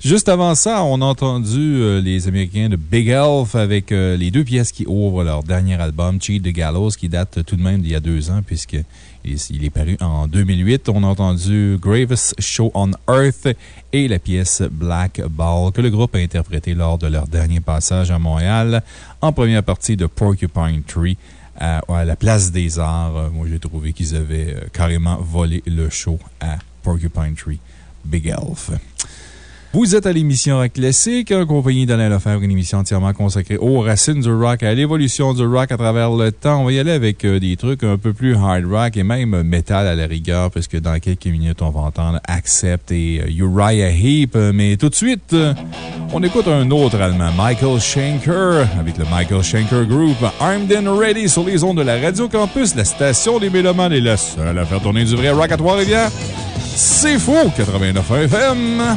Juste avant ça, on a entendu euh, les Américains de Big Elf avec euh, les deux pièces qui ouvrent leur dernier album, Cheat the Gallows, qui date tout de même d'il y a deux ans, puisque il est paru en 2008. On a entendu Gravest Show on Earth et la pièce Black Ball que le groupe a interprété lors de leur dernier passage à Montréal en première partie de Porcupine Tree à, à la Place des Arts. Euh, Moi, j'ai trouvé qu'ils avaient carrément volé le show à Porcupine Tree. Big Elf. Vous êtes à l'émission Rock Classique, en compagnie d'Alain Lefebvre, une émission entièrement consacrée aux racines du rock, à l'évolution du rock à travers le temps. On va y aller avec euh, des trucs un peu plus hard rock et même metal à la rigueur, parce que dans quelques minutes, on va entendre Accept et euh, Uriah Heep. Mais tout de suite, euh, on écoute un autre allemand, Michael Schenker, avec le Michael Schenker Group, Armed and Ready sur les ondes de la Radio Campus, la station des Mélomanes est la seule à faire tourner du vrai rock à Trois-Rivières. C'est faux, 89 FM.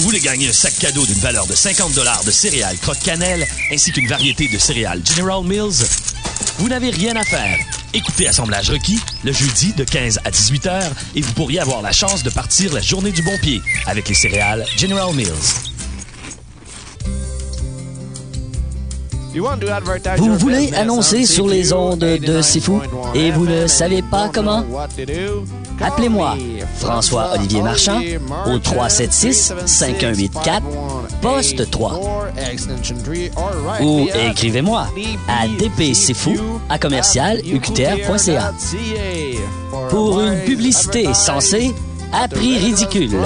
Vous voulez gagner un sac cadeau d'une valeur de 50 de céréales croque-cannelle ainsi qu'une variété de céréales General Mills? Vous n'avez rien à faire. Écoutez Assemblage requis le jeudi de 15 à 18 heures et vous pourriez avoir la chance de partir la journée du bon pied avec les céréales General Mills. Vous voulez annoncer sur les ondes de Fou et vous ne savez pas comment? Appelez-moi François-Olivier Marchand au 376-5184, poste 3. Ou écrivez-moi à dpcfou à commercial uqtr.ca. Pour une publicité censée à prix ridicule.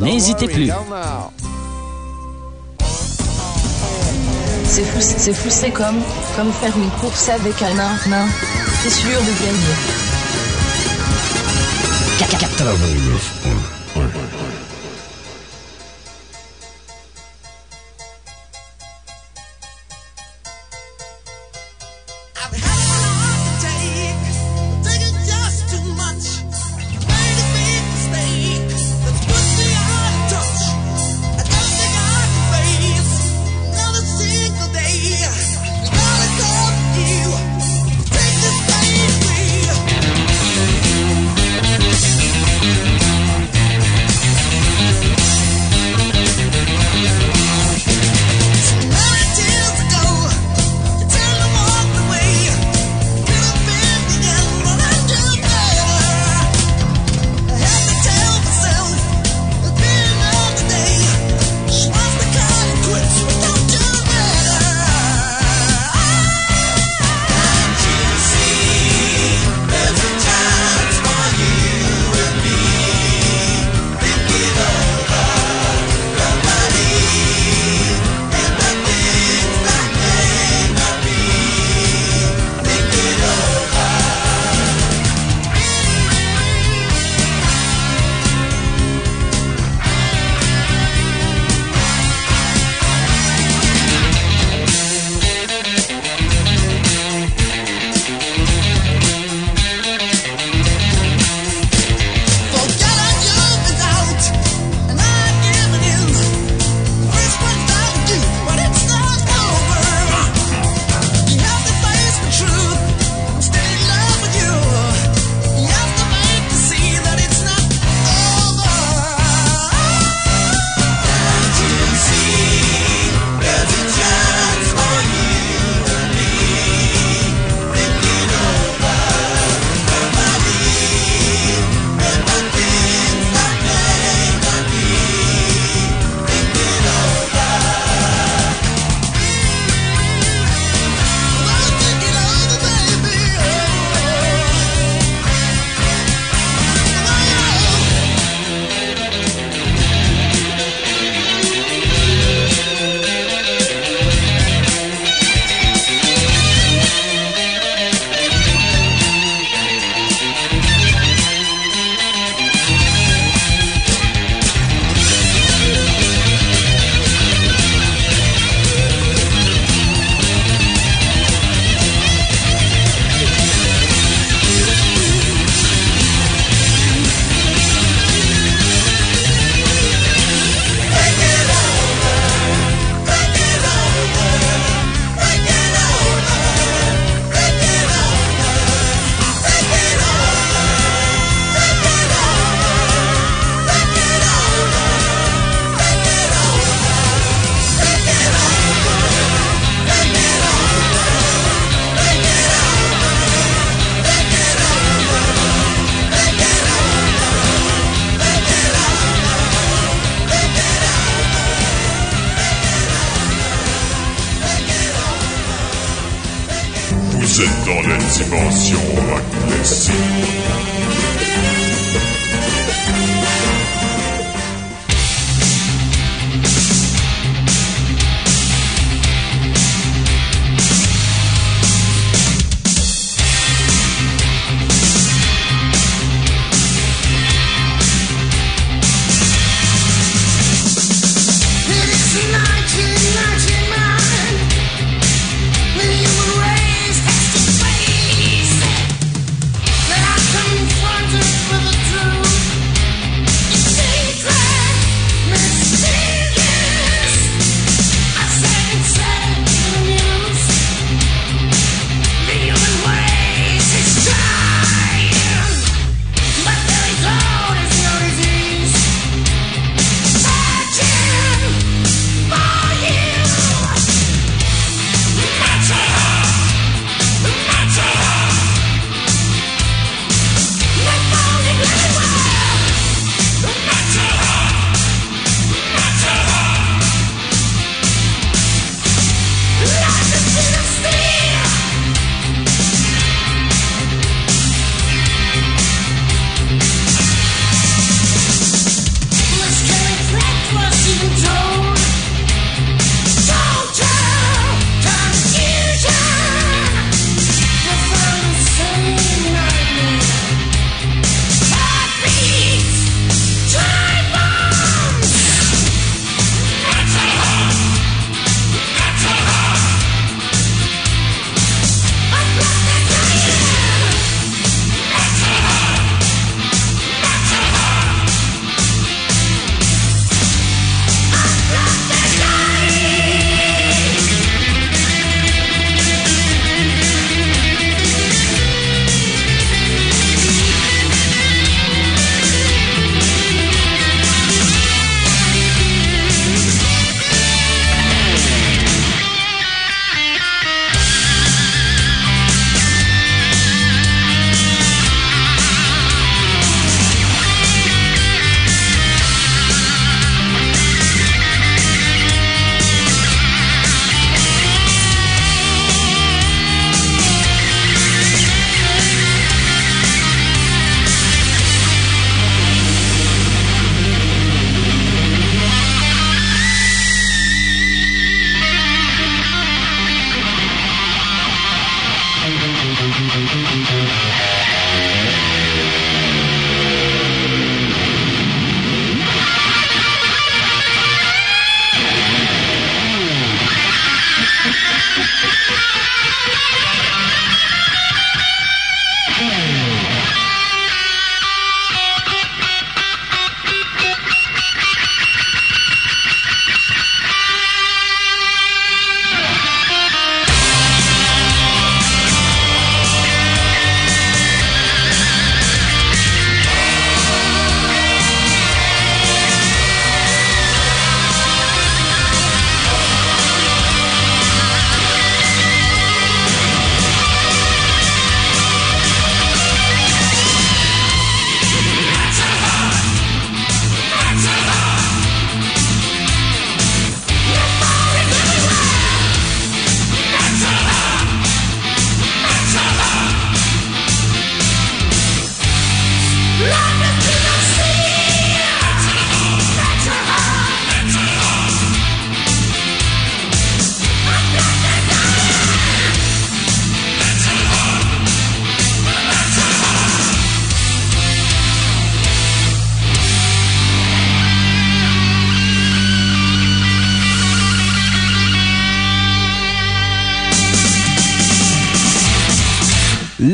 N'hésitez plus. C'est fou, c'est fou, c'est comme, comme faire une course avec un nain, nain. T'es sûr de gagner. 89.1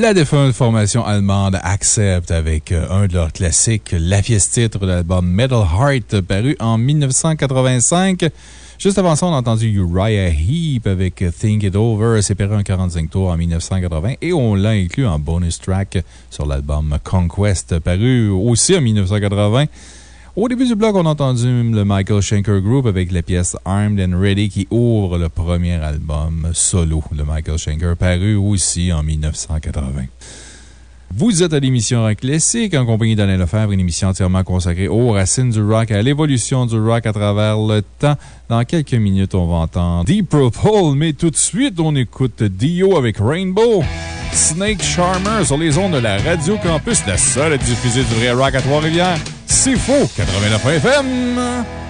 La défunte formation allemande accepte avec euh, un de leurs classiques, la pièce titre de l'album Metal Heart, paru en 1985. Juste avant ça, on a entendu Uriah Heep avec euh, Think It Over, c'est paru en 45 tours en 1980 et on l'a inclus en bonus track sur l'album Conquest, paru aussi en 1980. Au début du blog, on a entendu le Michael Schenker Group avec la pièce Armed and Ready qui ouvre le premier album solo de Michael Schenker, paru aussi en 1980. Vous êtes à l'émission Rock Classique en compagnie d'Alain Lefebvre, une émission entièrement consacrée aux racines du rock et à l'évolution du rock à travers le temps. Dans quelques minutes, on va entendre Deep Purple, mais tout de suite, on écoute Dio avec Rainbow, Snake Charmer sur les ondes de la Radio Campus, la seule à diffuser du vrai rock à Trois-Rivières. C'est faux, 89 FM.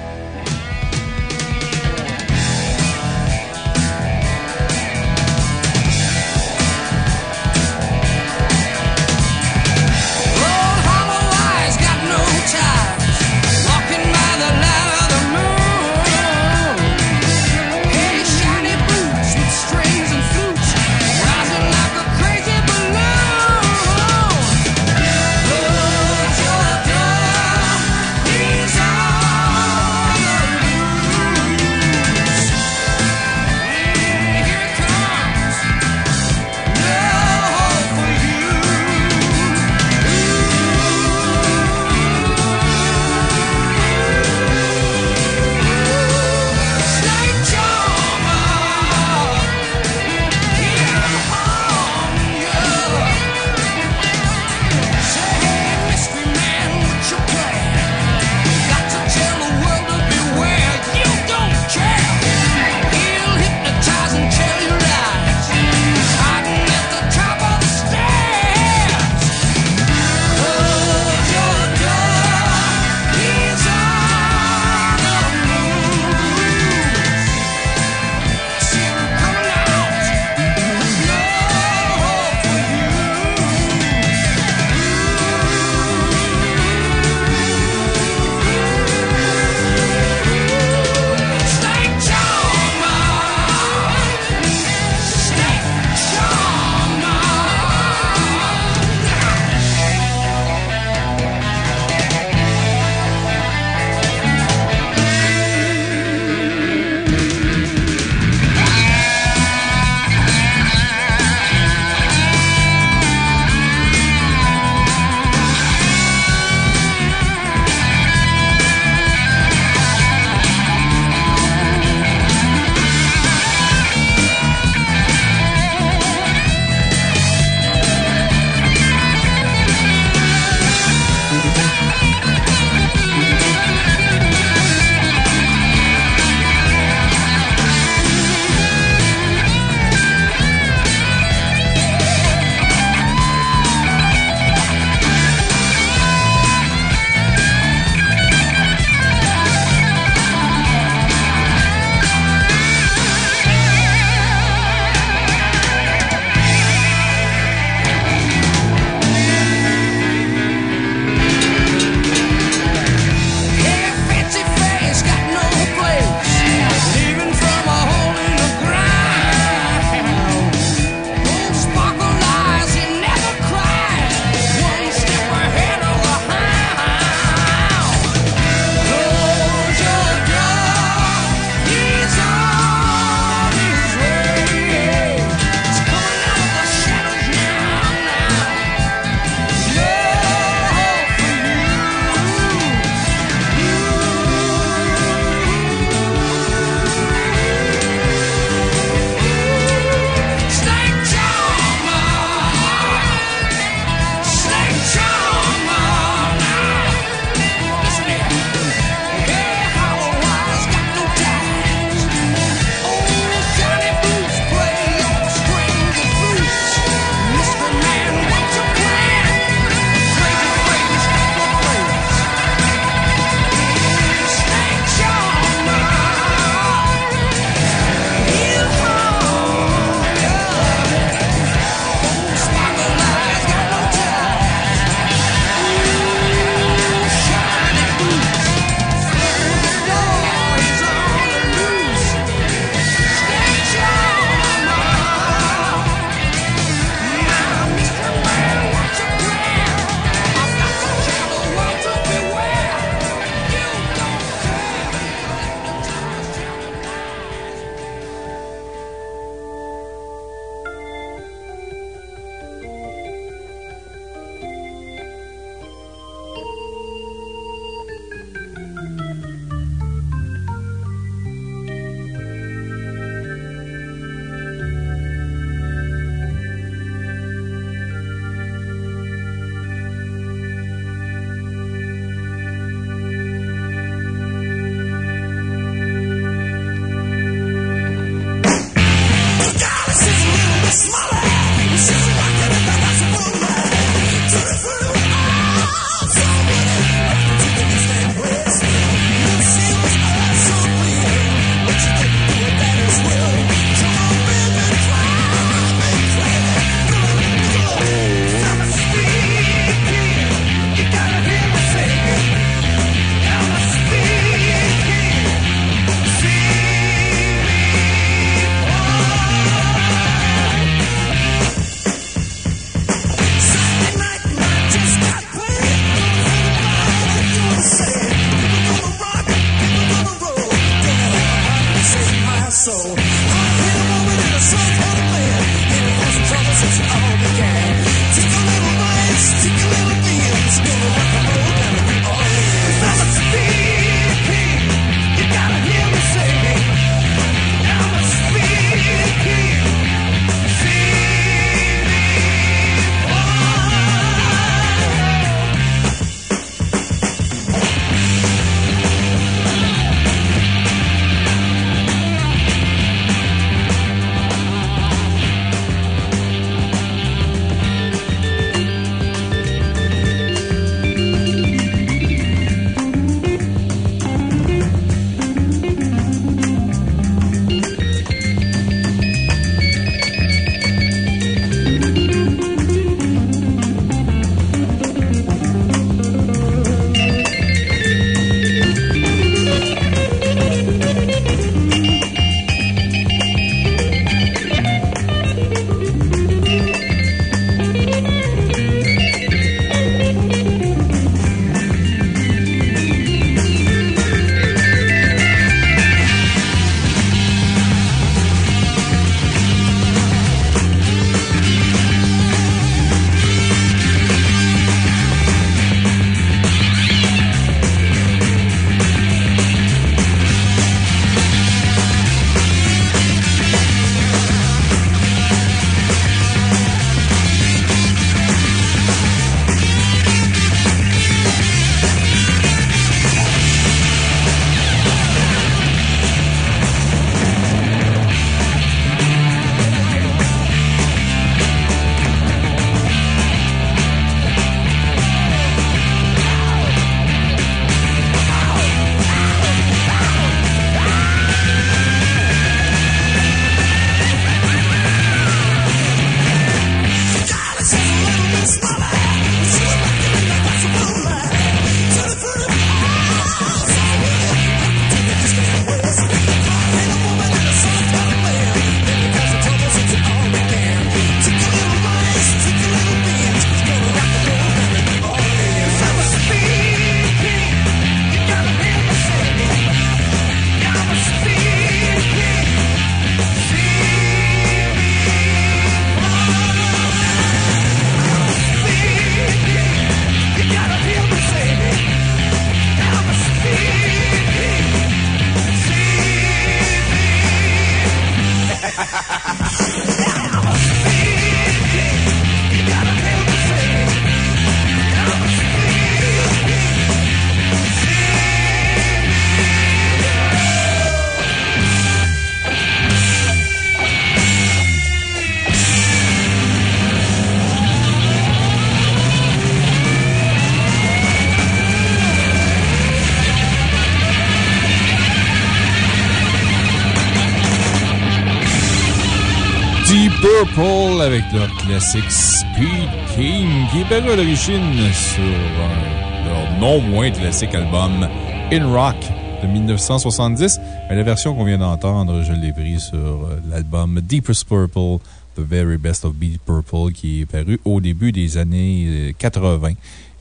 Purple avec leur classique Speed King qui est paru à l'origine sur euh, leur non moins classique album In Rock de 1970. Mais la version qu'on vient d'entendre, je l'ai prise sur euh, l'album Deepest Purple, The Very Best of Deep Purple qui est paru au début des années euh, 80. Et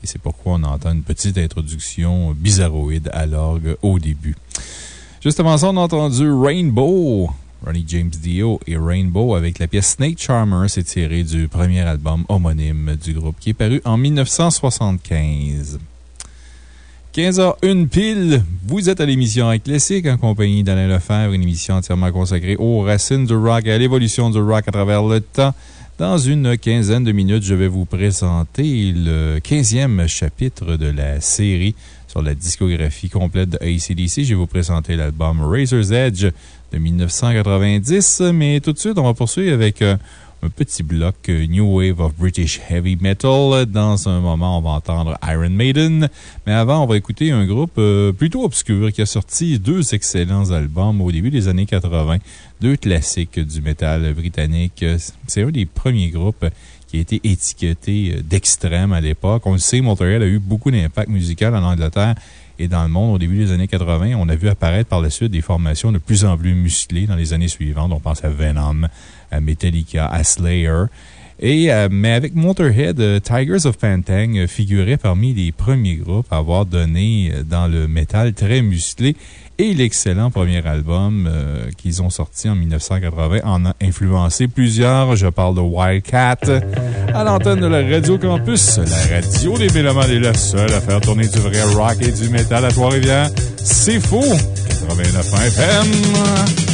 c'est pourquoi on entend une petite introduction bizarroïde à l'orgue au début. Juste avant ça, on a entendu Rainbow, James Dio et Rainbow avec la pièce Snake Charmer. C'est tiré du premier album homonyme du groupe qui est paru en 1975. 15h01 pile, vous êtes à l'émission Rock Classique en compagnie d'Alain Lefebvre, une émission entièrement consacrée aux racines du rock et à l'évolution du rock à travers le temps. Dans une quinzaine de minutes, je vais vous présenter le 15e chapitre de la série sur la discographie complète de ACDC. Je vais vous présenter l'album Razor's Edge de 1990. Mais tout de suite, on va poursuivre avec euh, un petit bloc euh, New Wave of British Heavy Metal. Dans un moment, on va entendre Iron Maiden. Mais avant, on va écouter un groupe euh, plutôt obscur qui a sorti deux excellents albums au début des années 80. Deux classiques du métal britannique. C'est un des premiers groupes qui a été étiqueté d'extrême à l'époque. On le sait, Montréal a eu beaucoup d'impact musical en Angleterre et dans le monde au début des années 80. On a vu apparaître par la suite des formations de plus en plus musclées dans les années suivantes. On pense à Venom, à Metallica, à Slayer. Et, euh, mais avec Motorhead, euh, Tigers of Pantang euh, figurait parmi les premiers groupes à avoir donné dans le métal très musclé et l'excellent premier album euh, qu'ils ont sorti en 1980 en a influencé plusieurs. Je parle de Wildcat à l'antenne de la Radio Campus. La radio des Mélomanes est la seule à faire tourner du vrai rock et du métal à Trois-Rivières. C'est faux! 89 FM.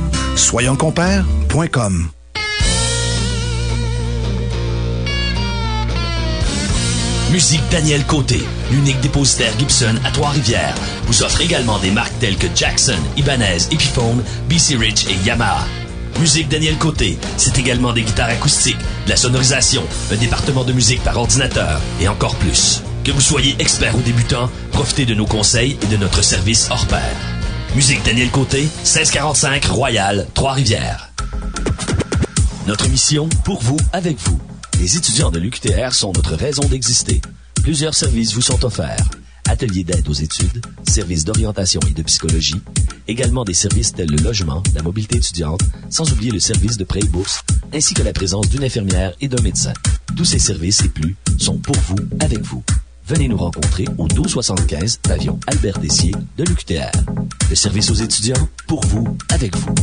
Soyonscompères.com Musique Daniel Côté, l'unique dépositaire Gibson à Trois-Rivières, vous offre également des marques telles que Jackson, Ibanez, Epiphone, BC Rich et Yamaha. Musique Daniel Côté, c'est également des guitares acoustiques, de la sonorisation, un département de musique par ordinateur et encore plus. Que vous soyez expert ou débutant, profitez de nos conseils et de notre service hors pair. Musique Daniel Côté, 1645 Royal, Trois-Rivières. Notre mission, pour vous, avec vous. Les étudiants de l'UQTR sont notre raison d'exister. Plusieurs services vous sont offerts. Ateliers d'aide aux études, services d'orientation et de psychologie, également des services tels le logement, la mobilité étudiante, sans oublier le service de prêt et bourse, ainsi que la présence d'une infirmière et d'un médecin. Tous ces services et plus sont pour vous, avec vous. Venez nous rencontrer au 1275 pavillon Albert Dessier de l'UQTR. Le service aux étudiants, pour vous, avec vous.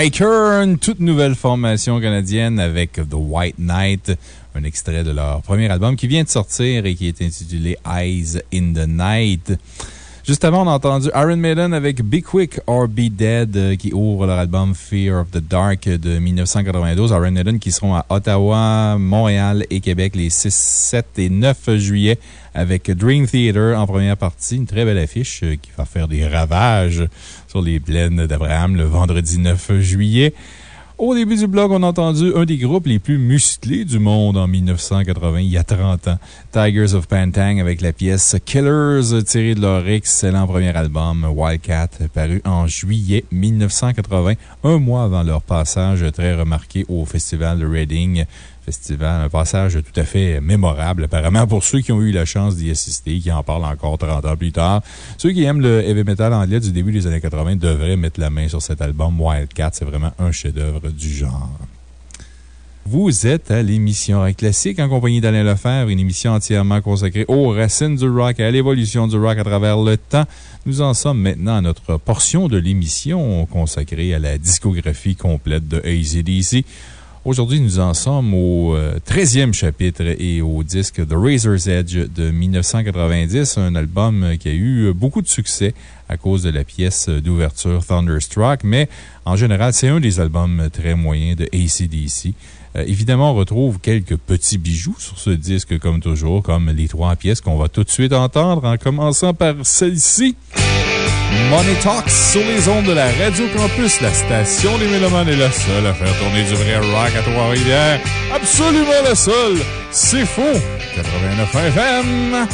Une toute nouvelle formation canadienne avec The White Knight, un extrait de leur premier album qui vient de sortir et qui est intitulé Eyes in the Night. Juste avant, on a entendu Iron Maiden avec Be Quick or Be Dead euh, qui ouvre leur album Fear of the Dark de 1992. Iron Maiden qui seront à Ottawa, Montréal et Québec les 6, 7 et 9 juillet avec Dream Theater en première partie. Une très belle affiche euh, qui va faire des ravages sur les plaines d'Abraham le vendredi 9 juillet. Au début du blog, on a entendu un des groupes les plus musclés du monde en 1980, il y a 30 ans. Tigers of Pantang avec la pièce Killers tirée de leur excellent premier album Wildcat, paru en juillet 1980, un mois avant leur passage très remarqué au festival de Reading festival. Un passage tout à fait mémorable, apparemment, pour ceux qui ont eu la chance d'y assister, qui en parlent encore 30 ans plus tard. Ceux qui aiment le heavy metal anglais du début des années 80 devraient mettre la main sur cet album Wildcat. C'est vraiment un chef-d'œuvre du genre. Vous êtes à l'émission Rock Classique en compagnie d'Alain Lefebvre, une émission entièrement consacrée aux racines du rock et à l'évolution du rock à travers le temps. Nous en sommes maintenant à notre portion de l'émission consacrée à la discographie complète de ACDC. Aujourd'hui, nous en sommes au 13e chapitre et au disque The Razor's Edge de 1990, un album qui a eu beaucoup de succès à cause de la pièce d'ouverture Thunderstruck, mais en général, c'est un des albums très moyens de ACDC. Euh, évidemment, on retrouve quelques petits bijoux sur ce disque, comme toujours, comme les trois pièces qu'on va tout de suite entendre, en commençant par celle-ci. Money Talks sur les ondes de la Radio Campus. La station des Mélomanes est la seule à faire tourner du vrai rock à Trois-Rivières. Absolument la seule. C'est faux. 89 FM.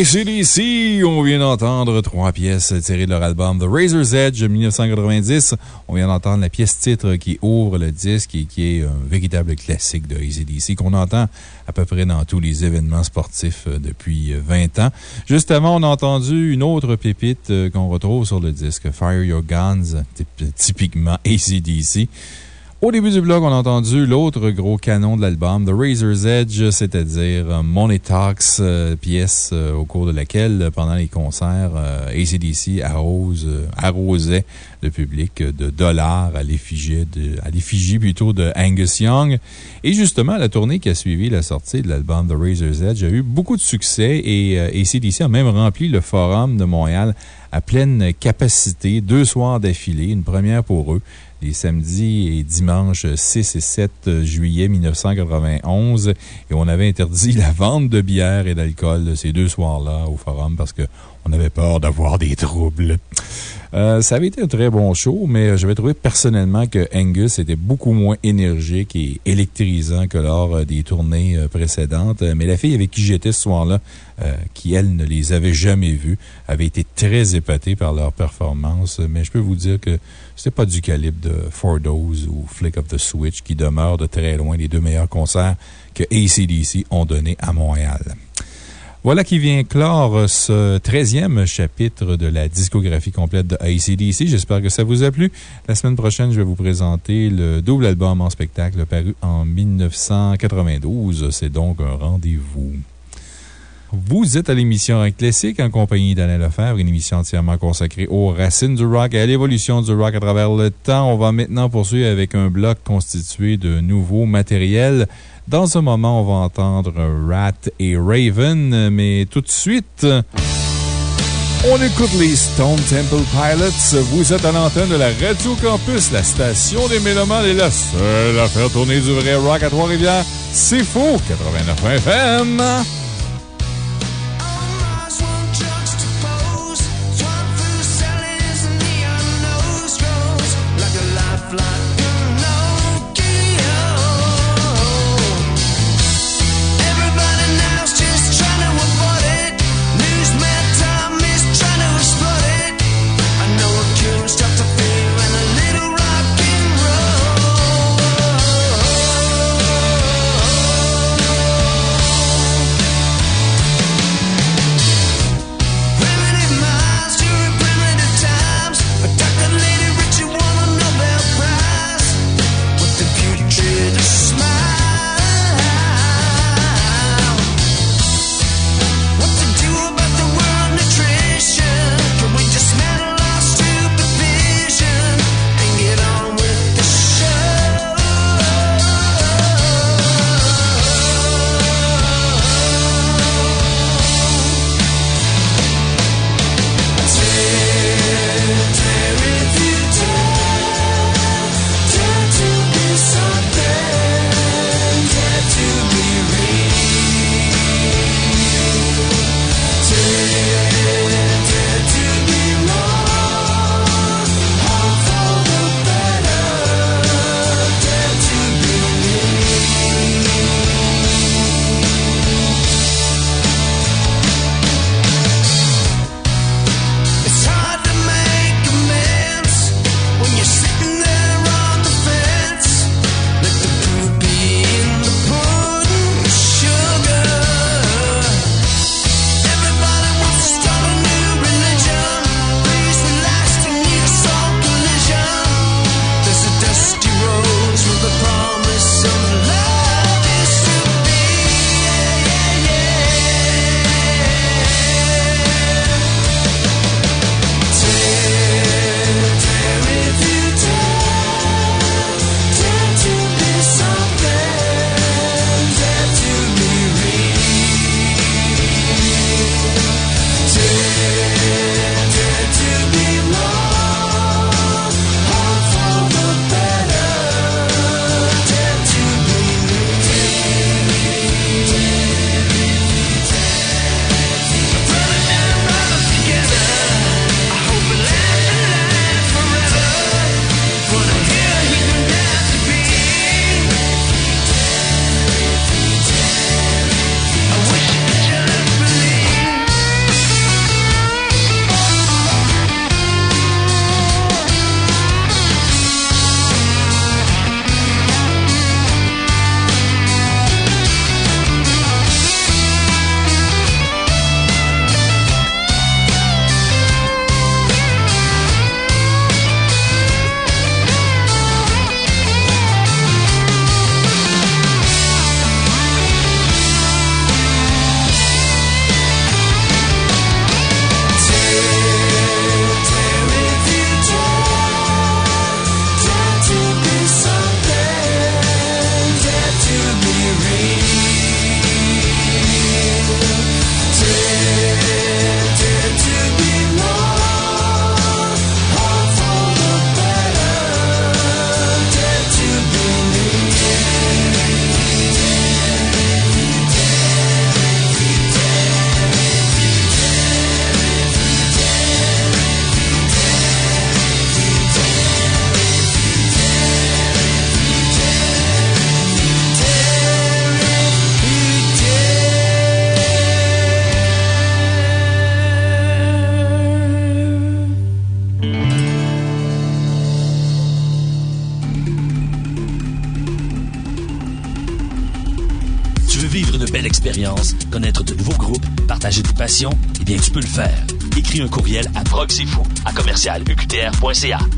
ACDC, on vient d'entendre trois pièces tirées de leur album The Razor's Edge 1990. On vient d'entendre la pièce titre qui ouvre le disque et qui est un véritable classique de ACDC qu'on entend à peu près dans tous les événements sportifs euh, depuis 20 ans. Juste avant, on a entendu une autre pépite euh, qu'on retrouve sur le disque, Fire Your Guns, typ- typiquement ACDC. Au début du blog, on a entendu l'autre gros canon de l'album, The Razor's Edge, c'est-à-dire euh, Money Talks, euh, pièce euh, au cours de laquelle, pendant les concerts, ACDC arrose, arrosait le public de dollars à l'effigie à l'effigie plutôt de Angus Young. Et justement, la tournée qui a suivi la sortie de l'album The Razor's Edge a eu beaucoup de succès et ACDC a même rempli le Forum de Montréal à pleine capacité, deux soirs d'affilée, une première pour eux les samedis et dimanches 6 et 7 juillet 1991. Et on avait interdit la vente de bière et d'alcool ces deux soirs-là au Forum parce qu'on avait peur d'avoir des troubles. Euh, ça avait été un très bon show, mais j'avais trouvé personnellement que Angus était beaucoup moins énergique et électrisant que lors euh, des tournées euh, précédentes. Euh, Mais la fille avec qui j'étais ce soir-là, qui elle ne les avait jamais vus, avait été très épatée par leur performance. Mais je peux vous dire que c'était pas du calibre de Four Dose ou Flick of the Switch qui demeurent de très loin les deux meilleurs concerts que ACDC ont donnés à Montréal. Voilà qui vient clore ce 13e chapitre de la discographie complète de ACDC. J'espère que ça vous a plu. La semaine prochaine, je vais vous présenter le double album en spectacle paru en 1992. C'est donc un rendez-vous. Vous êtes à l'émission Rock Classique en compagnie d'Alain Lefebvre, une émission entièrement consacrée aux racines du rock et à l'évolution du rock à travers le temps. On va maintenant poursuivre avec un bloc constitué de nouveaux matériels. Dans un moment, on va entendre Rat et Raven, mais tout de suite, on écoute les Stone Temple Pilots. Vous êtes à l'antenne de la Radio Campus, la station des Mélomanes et la seule à faire tourner du vrai rock à Trois-Rivières. C'est faux! 89 FM!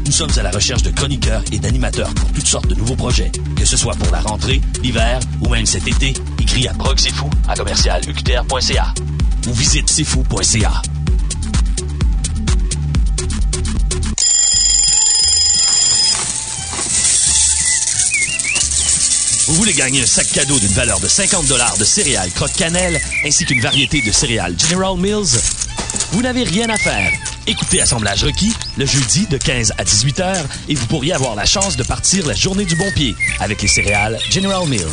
Nous sommes à la recherche de chroniqueurs et d'animateurs pour toutes sortes de nouveaux projets. Que ce soit pour la rentrée, l'hiver ou même cet été, écris à proxifou à commercialuqtr.ca ou visite cfou.ca. Vous voulez gagner un sac cadeau d'une valeur de 50 de céréales croque-cannelle ainsi qu'une variété de céréales General Mills? Vous n'avez rien à faire. Écoutez Assemblage requis le jeudi de 15 à 18 heures et vous pourriez avoir la chance de partir la journée du bon pied avec les céréales General Mills.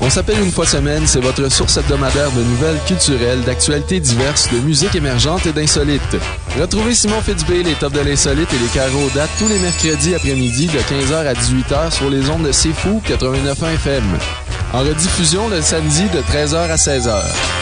On s'appelle une fois semaine, c'est votre source hebdomadaire de nouvelles culturelles, d'actualités diverses, de musique émergente et d'insolites. Retrouvez Simon Fitzbé, les tops de l'insolite et les carreaux dates tous les mercredis après-midi de 15h à 18h sur les ondes de C'est Fou 89.1 FM. En rediffusion le samedi de 13h à 16h.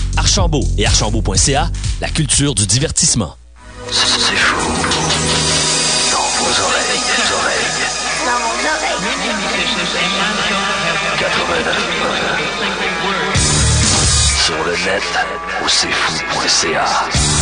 Archambault et archambault.ca, la culture du divertissement. C'est fou. Dans vos oreilles, oreilles. Dans mon oreille. 89. Sur le net, au cfou.ca. Thank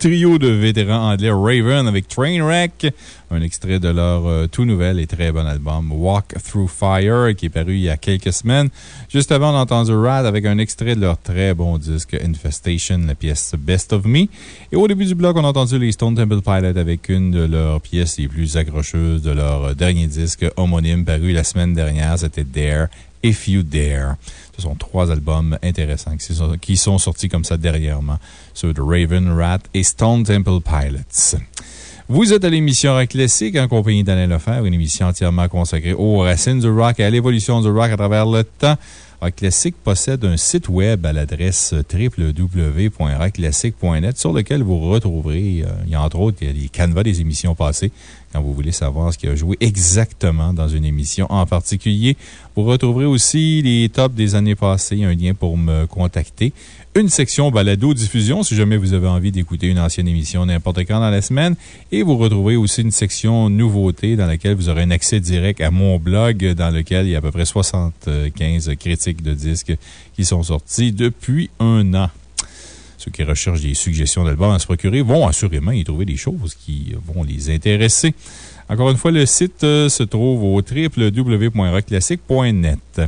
trio de vétérans anglais Raven avec Trainwreck, un extrait de leur euh, tout nouvel et très bon album Walk Through Fire qui est paru il y a quelques semaines. Juste avant, on a entendu Rad avec un extrait de leur très bon disque Infestation, la pièce Best of Me. Et au début du bloc, on a entendu les Stone Temple Pilots avec une de leurs pièces les plus accrocheuses de leur euh, dernier disque homonyme paru la semaine dernière. C'était Dare If You Dare. Ce sont trois albums intéressants qui sont, sortis comme ça dernièrement, ceux de Raven, Rat et Stone Temple Pilots. Vous êtes à l'émission Rock Classique en compagnie d'Alain Lefebvre, une émission entièrement consacrée aux racines du rock et à l'évolution du rock à travers le temps. Rock Classique possède un site web à l'adresse www.rockclassique.net sur lequel vous retrouverez, euh, entre autres, les canevas des émissions passées quand vous voulez savoir ce qui a joué exactement dans une émission en particulier. Vous retrouverez aussi les tops des années passées, un lien pour me contacter une section balado-diffusion si jamais vous avez envie d'écouter une ancienne émission n'importe quand dans la semaine. Et vous retrouverez aussi une section nouveautés dans laquelle vous aurez un accès direct à mon blog dans lequel il y a à peu près 75 critiques de disques qui sont sortis depuis un an. Ceux qui recherchent des suggestions d'albums à se procurer vont assurément y trouver des choses qui vont les intéresser. Encore une fois, le site euh, se trouve au www.rockclassique.net.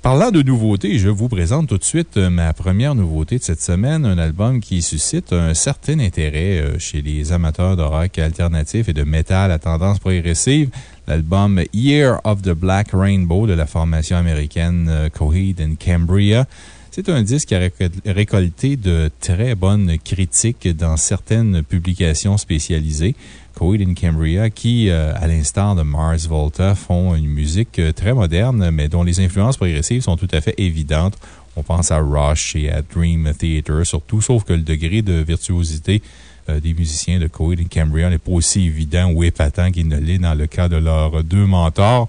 Parlant de nouveautés, je vous présente tout de suite euh, ma première nouveauté de cette semaine, un album qui suscite un certain intérêt euh, chez les amateurs de rock alternatif et de métal à tendance progressive. L'album Year of the Black Rainbow de la formation américaine Coheed and Cambria. C'est un disque qui a récolté de très bonnes critiques dans certaines publications spécialisées. Coheed and Cambria, qui, euh, à l'instar de Mars Volta, font une musique euh, très moderne, mais dont les influences progressives sont tout à fait évidentes. On pense à Rush et à Dream Theater, surtout, sauf que le degré de virtuosité euh, des musiciens de Coheed and Cambria n'est pas aussi évident ou épatant qu'il ne l'est dans le cas de leurs deux mentors.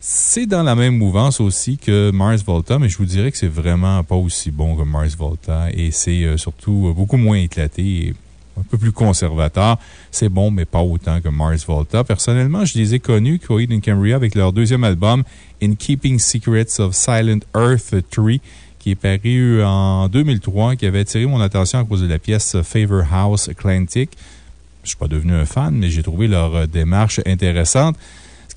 C'est dans la même mouvance aussi que Mars Volta, mais je vous dirais que c'est vraiment pas aussi bon que Mars Volta et c'est surtout beaucoup moins éclaté et un peu plus conservateur. C'est bon, mais pas autant que Mars Volta. Personnellement, je les ai connus, Coheed and avec leur deuxième album, In Keeping Secrets of Silent Earth 3, qui est paru en 2003, qui avait attiré mon attention à cause de la pièce Favor House Atlantic. Je suis pas devenu un fan, mais j'ai trouvé leur démarche intéressante.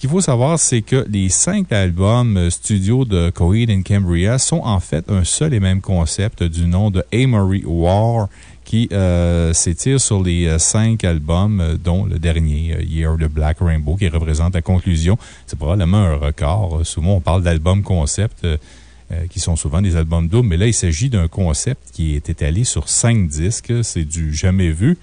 Qu'il faut savoir, c'est que les cinq albums studio de Coheed and Cambria sont en fait un seul et même concept du nom de Amory War qui euh, s'étire sur les euh, cinq albums, euh, dont le dernier, Year of the Black Rainbow, qui représente la conclusion. C'est probablement un record. Souvent, on parle d'albums concept qui sont souvent des albums doubles, mais là, il s'agit d'un concept qui est étalé sur cinq disques. C'est du jamais vu.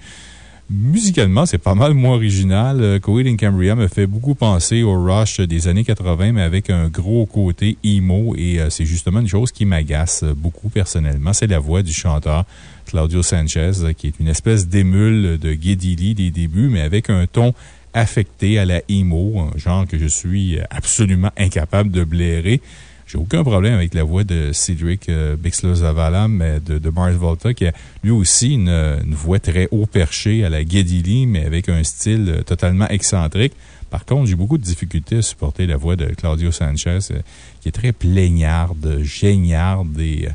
Musicalement, c'est pas mal moins original. Coheed and Cambria me fait beaucoup penser au Rush des années 80, mais avec un gros côté emo, et c'est justement une chose qui m'agace beaucoup personnellement. C'est la voix du chanteur. Claudio Sanchez, qui est une espèce d'émule de Geddy des débuts, mais avec un ton affecté à la emo, un genre que je suis absolument incapable de blairer. J'ai aucun problème avec la voix de Cedric euh, Bixler-Zavala, mais de, de, Mars Volta, qui a lui aussi une, voix très haut perchée à la Lee, mais avec un style totalement excentrique. Par contre, j'ai beaucoup de difficultés à supporter la voix de Claudio Sanchez, euh, qui est très plaignarde, géniarde et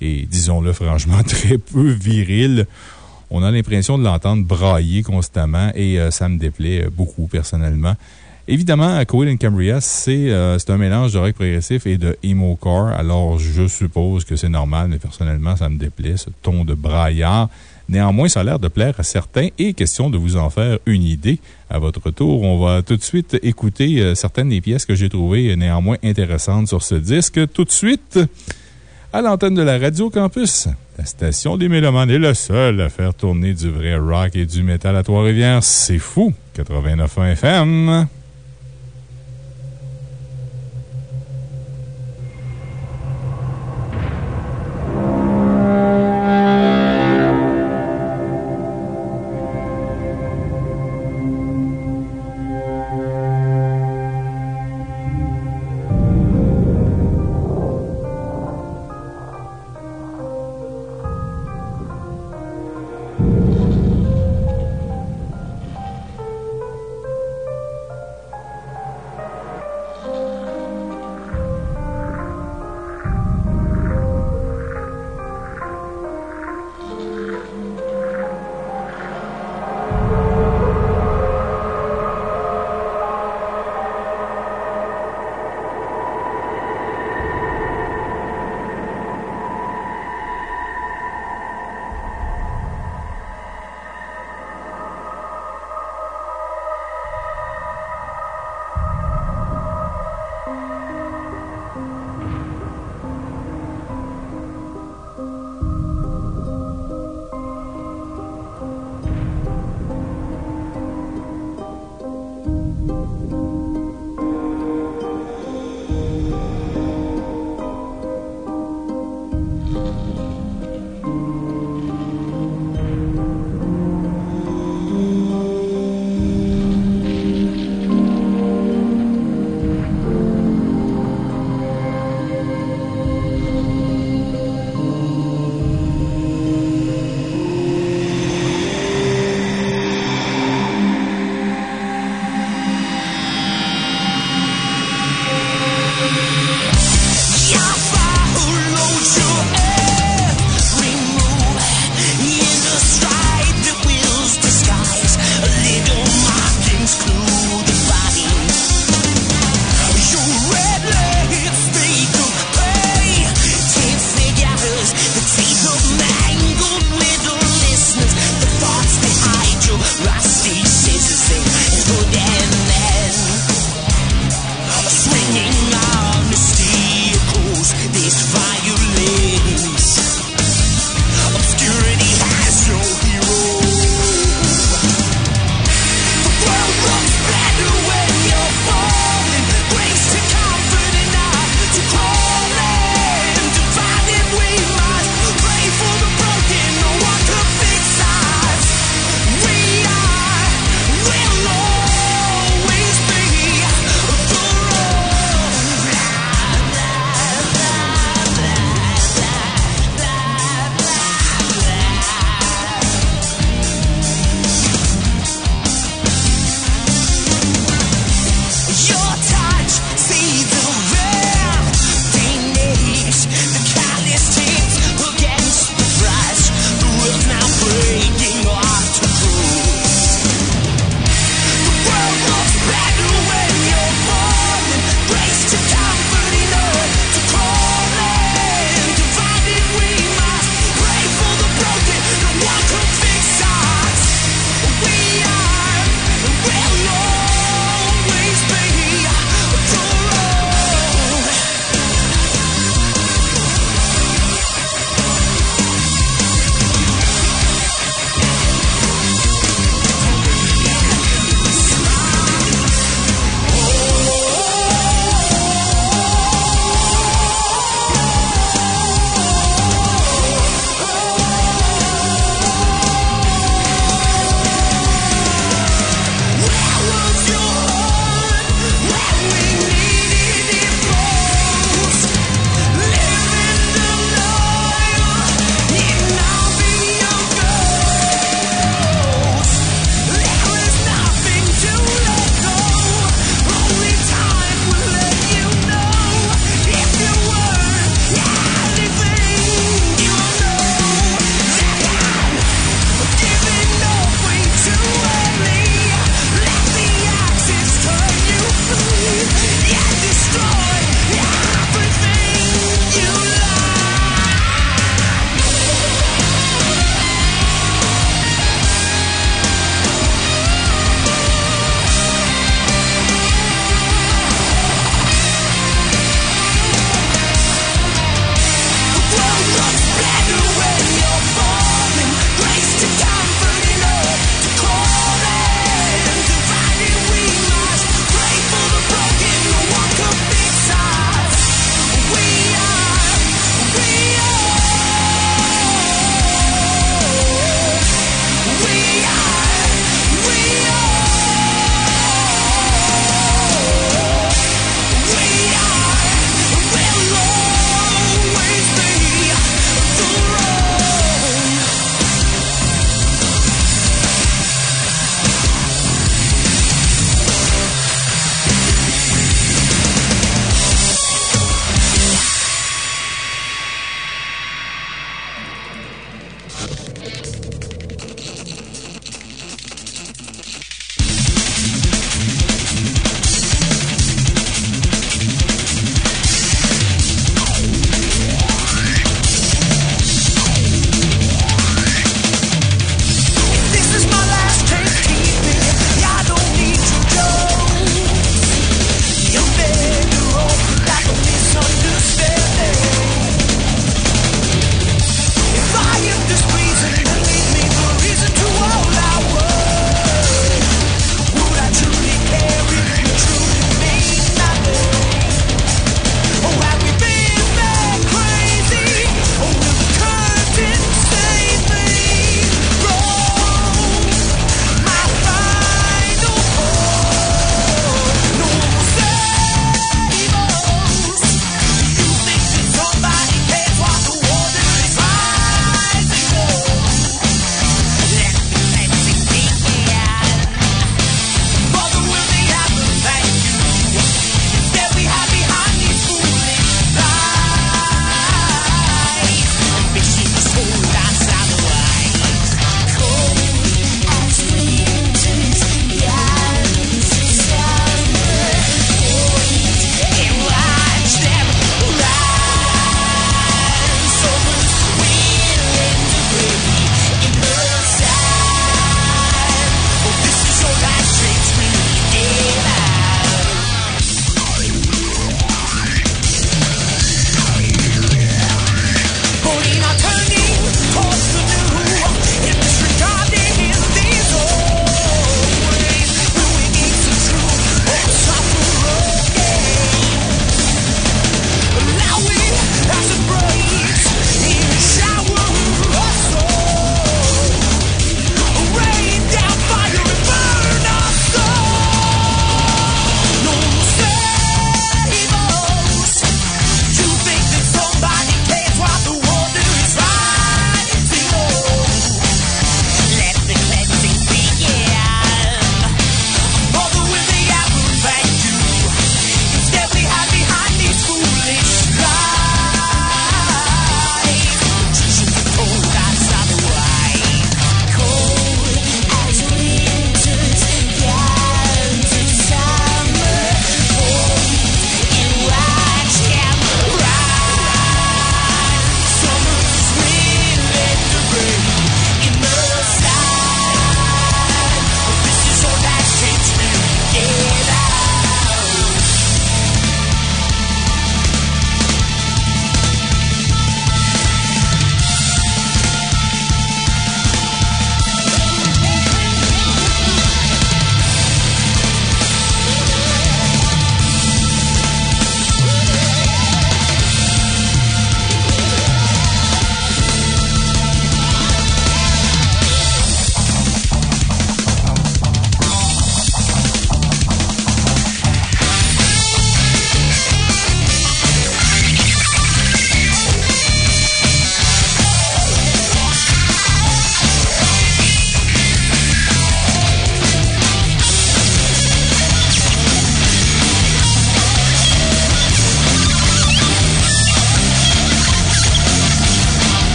et, disons-le franchement, très peu viril. On a l'impression de l'entendre brailler constamment et euh, ça me déplaît euh, beaucoup personnellement. Évidemment, Coheed and Cambria, euh, c'est un mélange de rock progressif et de emo core. Alors, je suppose que c'est normal, mais personnellement, ça me déplaît, ce ton de braillard. Néanmoins, ça a l'air de plaire à certains et question de vous en faire une idée. À votre tour, on va tout de suite écouter certaines des pièces que j'ai trouvées néanmoins intéressantes sur ce disque. Tout de suite à l'antenne de la Radio Campus. La station des Mélomanes est la seule à faire tourner du vrai rock et du métal à Trois-Rivières. C'est fou! 89.1 FM.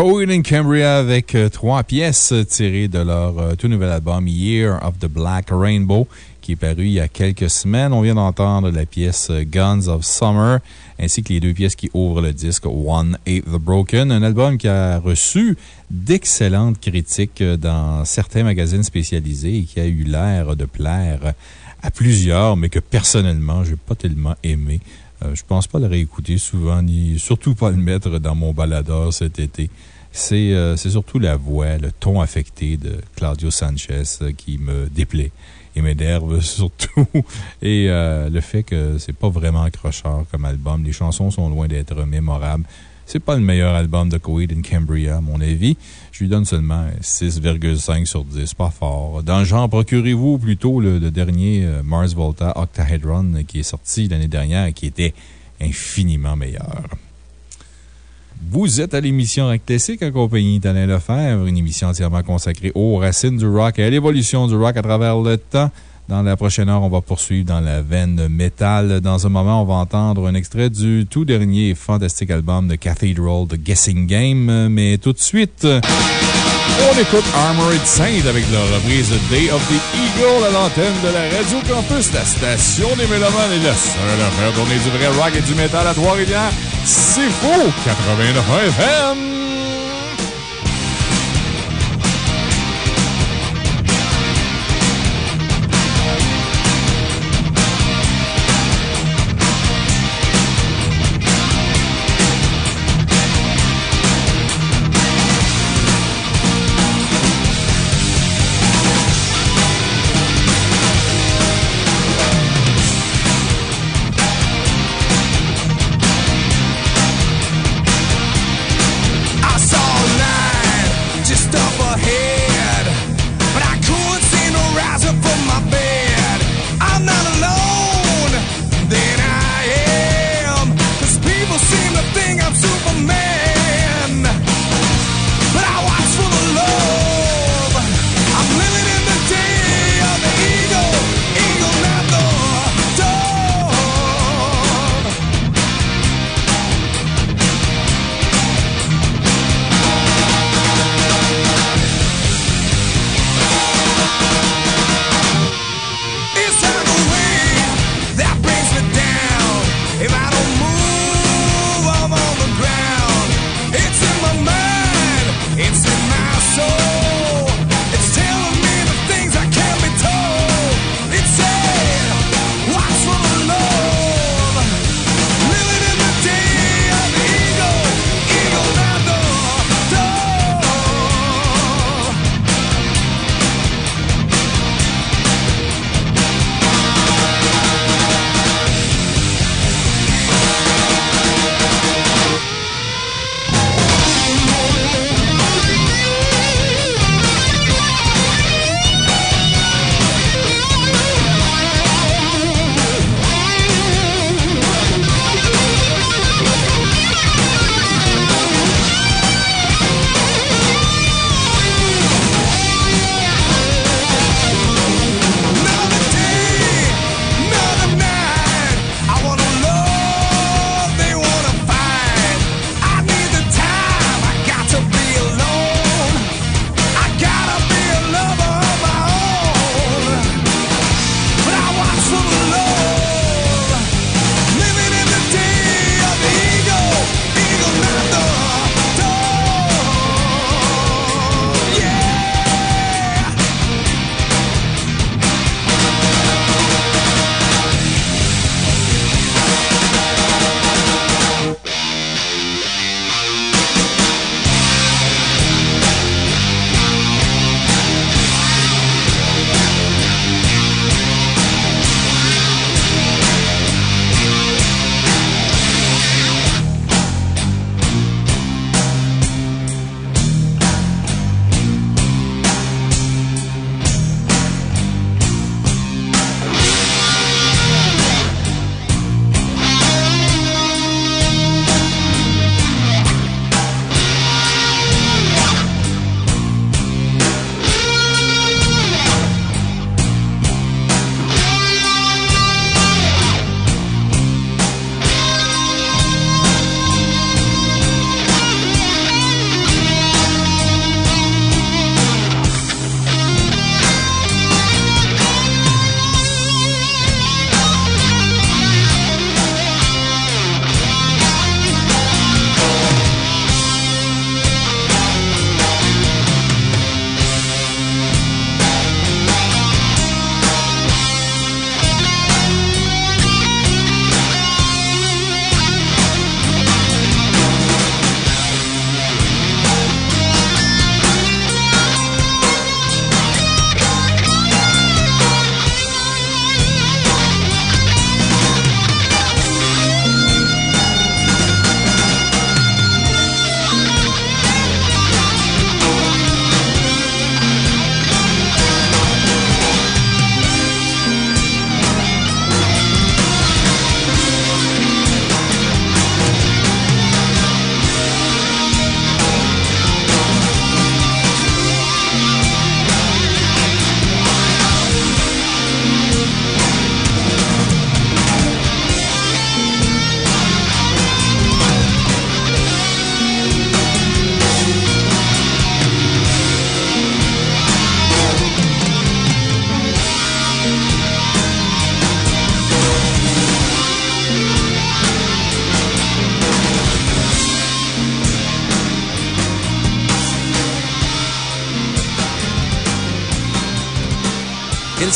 Cohen Cambria avec euh, trois pièces tirées de leur euh, tout nouvel album Year of the Black Rainbow qui est paru il y a quelques semaines. On vient d'entendre la pièce euh, Guns of Summer ainsi que les deux pièces qui ouvrent le disque One et The Broken, un album qui a reçu d'excellentes critiques dans certains magazines spécialisés et qui a eu l'air de plaire à plusieurs, mais que personnellement, je n'ai pas tellement aimé. Euh, je pense pas le réécouter souvent, ni surtout pas le mettre dans mon baladeur cet été. C'est euh, c'est surtout la voix, le ton affecté de Claudio Sanchez euh, qui me déplaît et m'énerve surtout. Et euh, le fait que c'est pas vraiment accrocheur comme album. Les chansons sont loin d'être mémorables. C'est pas le meilleur album de Coheed and Cambria, à mon avis. Je lui donne seulement 6,5 sur 10. Pas fort. Dans le genre, procurez-vous plutôt le, dernier Mars Volta Octahedron qui est sorti l'année dernière et qui était infiniment meilleur. Vous êtes à l'émission Rock Classique en compagnie d'Alain Lefebvre, une émission entièrement consacrée aux racines du rock et à l'évolution du rock à travers le temps. Dans la prochaine heure, on va poursuivre dans la veine métal. Dans un moment, on va entendre un extrait du tout dernier fantastique album de Cathedral, The Guessing Game. Mais tout de suite, on écoute Armored Saint avec leur reprise Day of the Eagle à l'antenne de la Radio Campus, la station des Mélomanes et la seule à faire tourner du vrai rock et du métal à Trois-Rivières. C'est faux! 89 FM!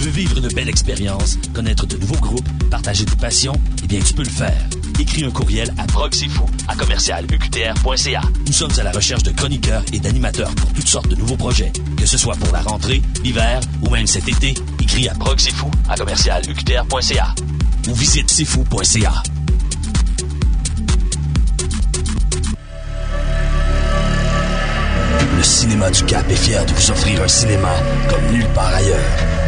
Tu veux vivre une belle expérience, connaître de nouveaux groupes, partager tes passions? Eh bien, tu peux le faire. Écris un courriel à proxifou à commercial UQTR.ca. Nous sommes à la recherche de chroniqueurs et d'animateurs pour toutes sortes de nouveaux projets. Que ce soit pour la rentrée, l'hiver ou même cet été, écris à proxifou à commercial UQTR.ca ou visite sifou.ca. Le Cinéma du Cap est fier de vous offrir un cinéma comme nulle part ailleurs,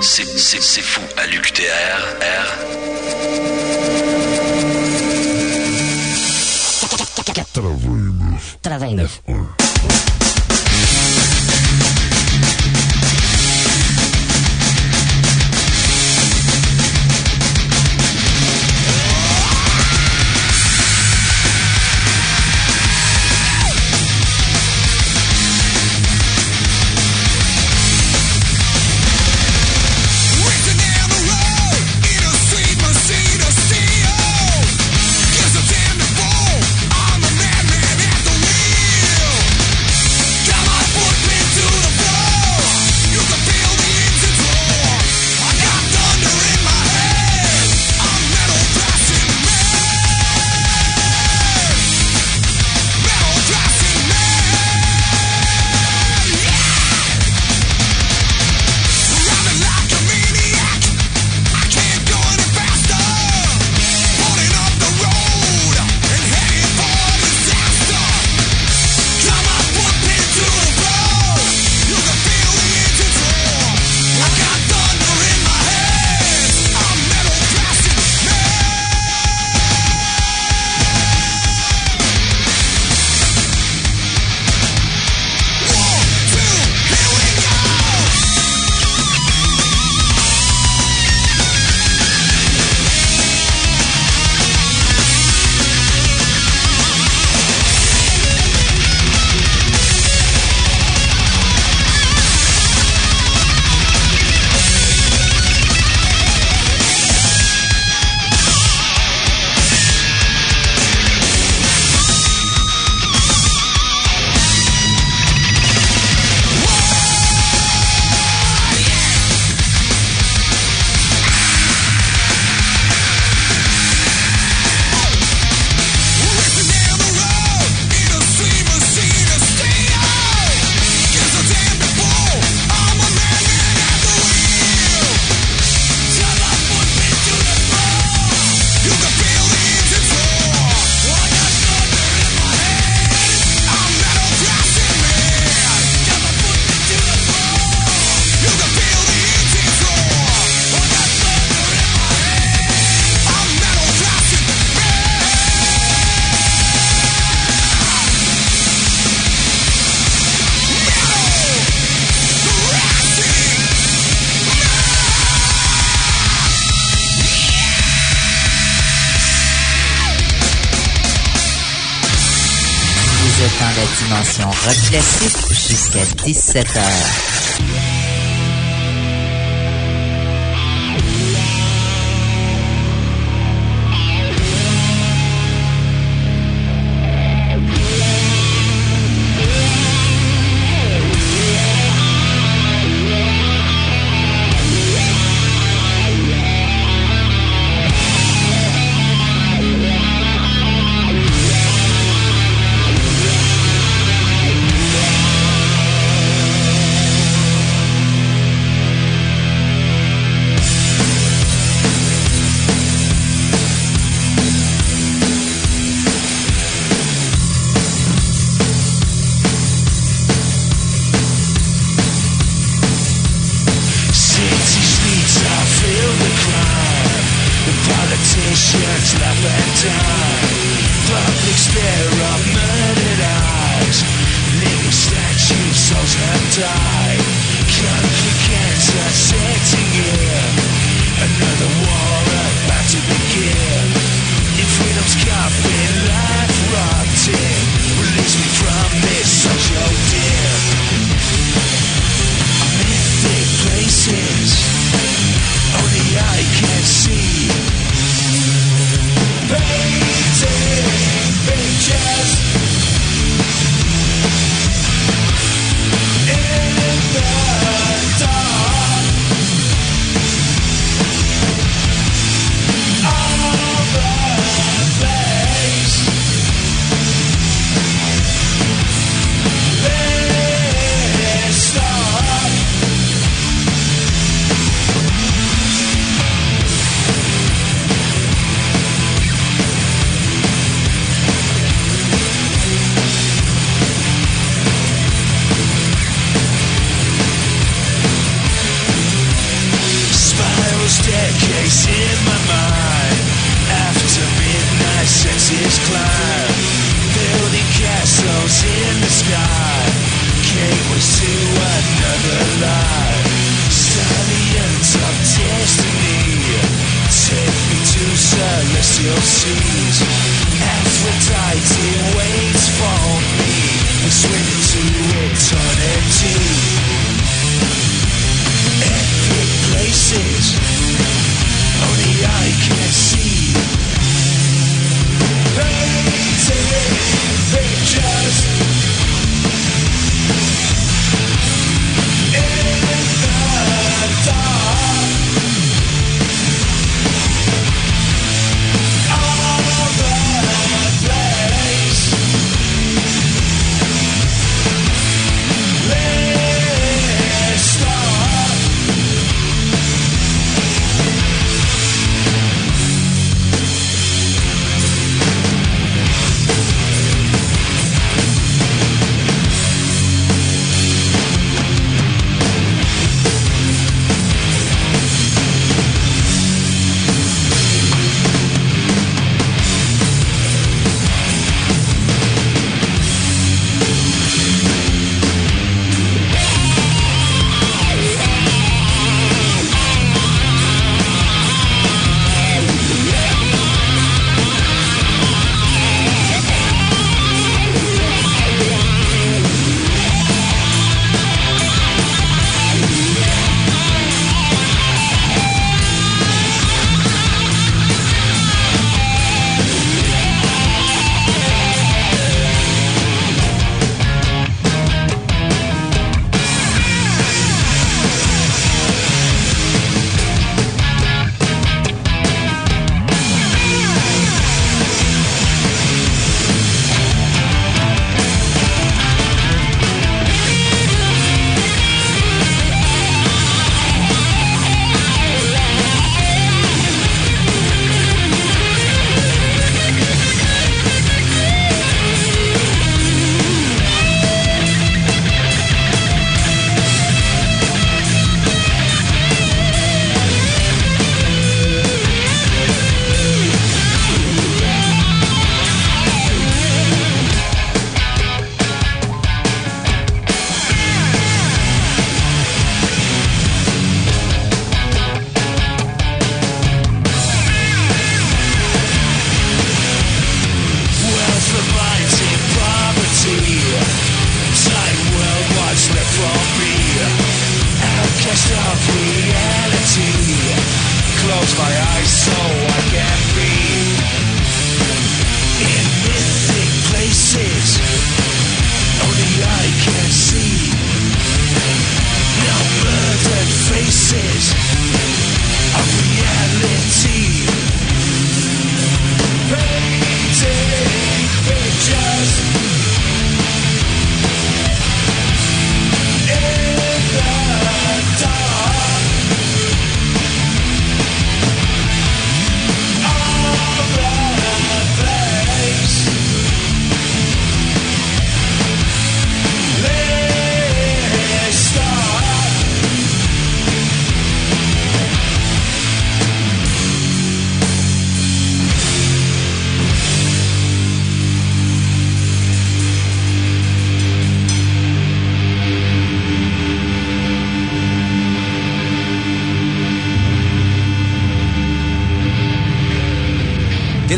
c'est, c'est, c'est fou à l'UQTR. R. 89. 89. 17h.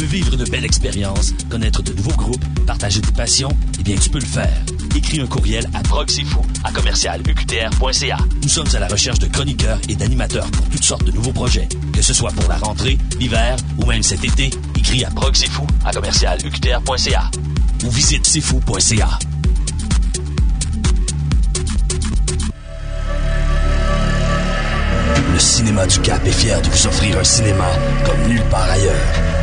veux vivre une belle expérience, connaître de nouveaux groupes, partager tes passions? Eh bien, tu peux le faire. Écris un courriel à proxifou à commercial UQTR.ca. Nous sommes à la recherche de chroniqueurs et d'animateurs pour toutes sortes de nouveaux projets. Que ce soit pour la rentrée, l'hiver ou même cet été, écris à proxifou à commercial UQTR.ca ou visite cfou.ca. Le cinéma du Cap est fier de vous offrir un cinéma comme nulle part ailleurs,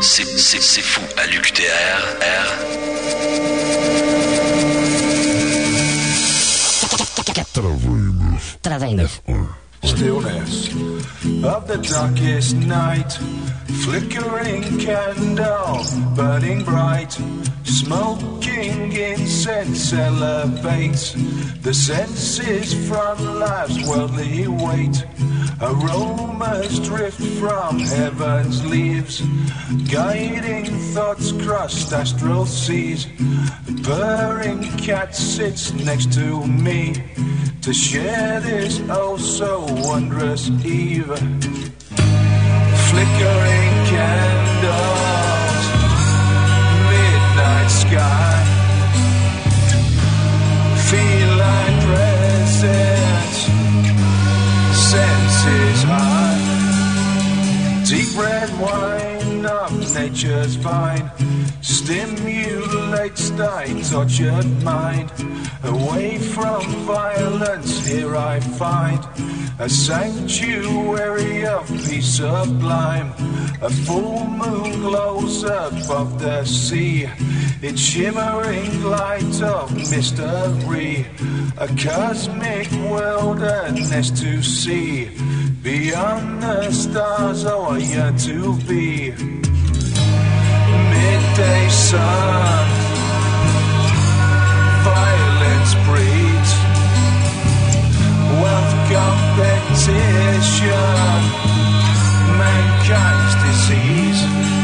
C'est, fou à l'UQTR. R. 89. Stillness of the darkest night, flickering candle, burning bright, smoking incense elevates the senses from life's worldly weight. Aromas drift from heaven's leaves, guiding thoughts cross astral seas. A purring cat sits next to me to share this oh so wondrous eve. Flickering candles, midnight sky, feline senses high. Deep red wine of nature's vine stimulates thy tortured mind. Away from violence, here I find a sanctuary of peace sublime. A full moon glows above the sea, its shimmering light of mystery. A cosmic wilderness to see, beyond the stars, oh, I yearn to be. Midday sun, violence wealth competition, mankind's disease.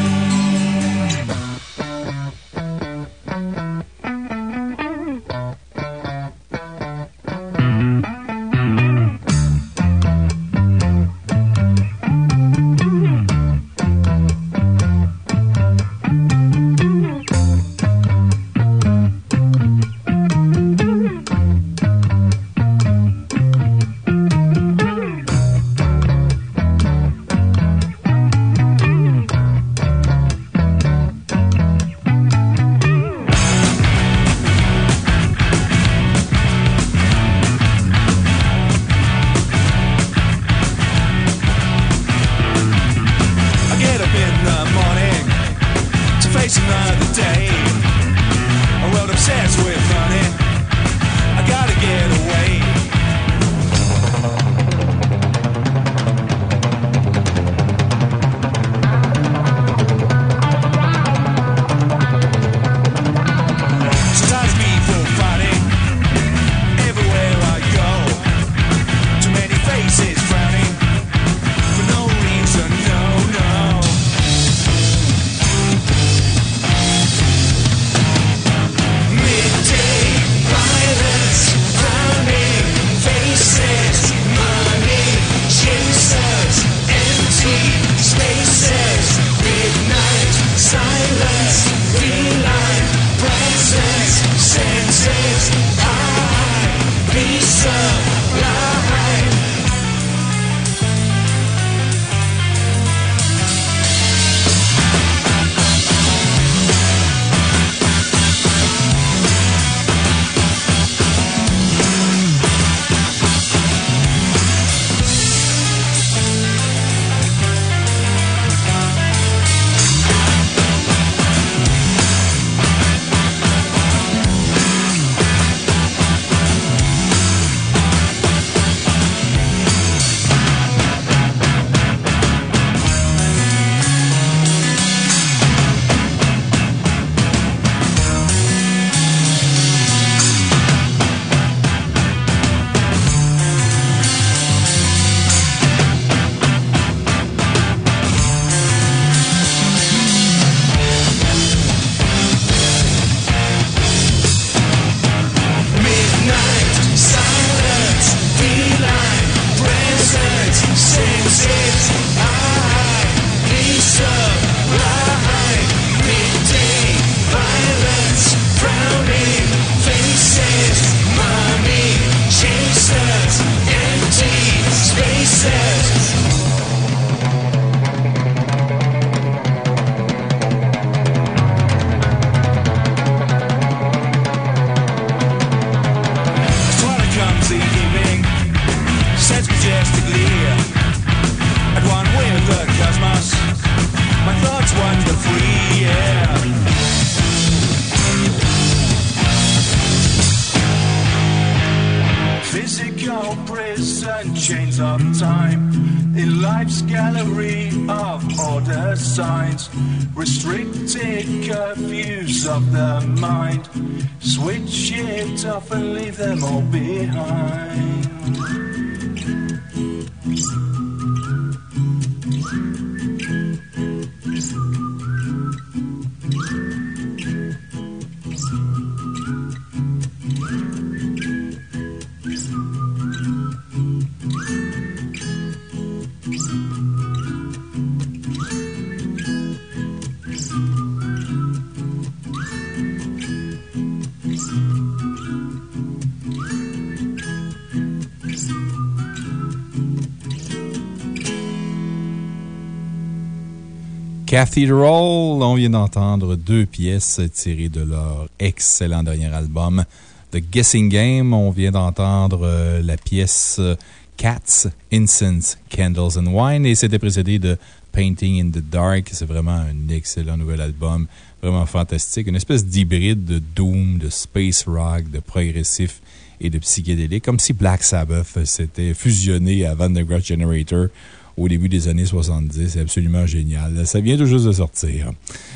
Cathedral, on vient d'entendre deux pièces tirées de leur excellent dernier album, The Guessing Game. On vient d'entendre euh, la pièce euh, Cats, Incense, Candles and Wine et c'était précédé de Painting in the Dark. C'est vraiment un excellent nouvel album, vraiment fantastique. Une espèce d'hybride de doom, de space rock, de progressif et de psychédélique, comme si Black Sabbath s'était fusionné à Van Generator au début des années 70. C'est absolument génial. Ça vient tout juste de sortir.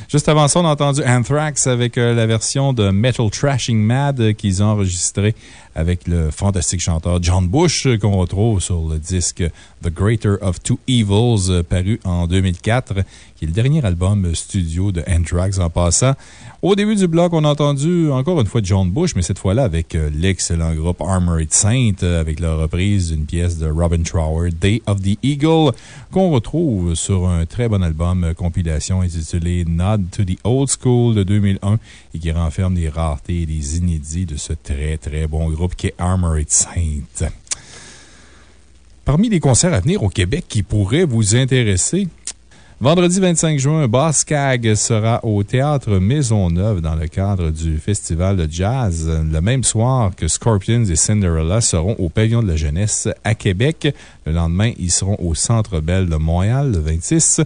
Juste avant ça, on a entendu Anthrax avec euh, la version de Metal Trashing Mad euh, qu'ils ont enregistrée avec le fantastique chanteur John Bush euh, qu'on retrouve sur le disque The Greater of Two Evils, paru en 2004, qui est le dernier album studio de Anthrax en passant. Au début du bloc, on a entendu encore une fois John Bush, mais cette fois-là avec l'excellent groupe Armored Saint, avec la reprise d'une pièce de Robin Trower, Day of the Eagle, qu'on retrouve sur un très bon album compilation intitulé Nod to the Old School de 2001 et qui renferme des raretés et des inédits de ce très très bon groupe qui est Armored Saint. Parmi les concerts à venir au Québec qui pourraient vous intéresser, Vendredi 25 juin, Boss Cag sera au Théâtre Maisonneuve dans le cadre du Festival de Jazz. Le même soir que Scorpions et Cinderella seront au Pavillon de la Jeunesse à Québec. Le lendemain, ils seront au Centre Bell de Montréal le 26.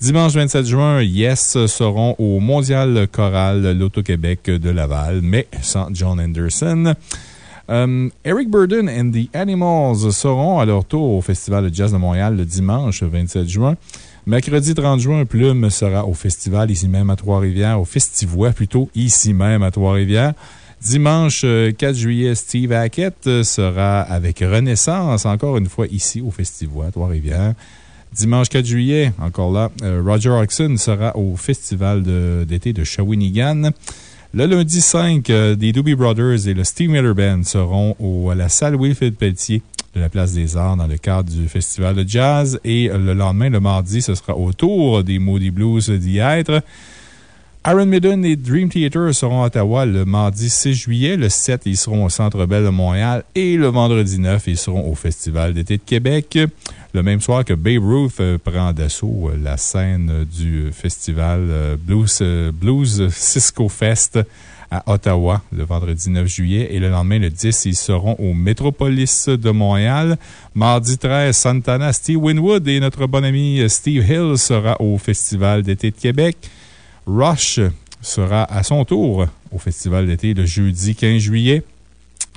Dimanche 27 juin, Yes seront au Mondial Choral L'Auto-Québec de Laval, mais sans John Anderson. Euh, Eric Burden and the Animals seront à leur tour au Festival de Jazz de Montréal le dimanche 27 juin. Mercredi 30 juin, Plume sera au festival ici même à Trois-Rivières, au Festivois plutôt, ici même à Trois-Rivières. Dimanche 4 juillet, Steve Hackett sera avec Renaissance, encore une fois ici au Festivois à Trois-Rivières. Dimanche 4 juillet, encore là, euh, Roger Oxon sera au festival d'été de, Shawinigan. Le lundi 5, euh, des Doobie Brothers et le Steve Miller Band seront au, à la salle Wilfrid Pelletier de la Place des Arts dans le cadre du Festival de Jazz. Et le lendemain, le mardi, ce sera au tour des Moody Blues d'y être. Aaron Midden et Dream Theater seront à Ottawa le mardi 6 juillet. Le 7, ils seront au Centre Bell de Montréal. Et le vendredi 9, ils seront au Festival d'été de Québec. Le même soir que Babe Ruth euh, prend d'assaut euh, la scène du festival euh, Blues, Blues Cisco Fest à Ottawa le vendredi 9 juillet et le lendemain, le 10, ils seront au Métropolis de Montréal. Mardi 13, Santana, Steve Winwood et notre bon ami Steve Hill sera au Festival d'été de Québec. Rush sera à son tour au Festival d'été le jeudi 15 juillet.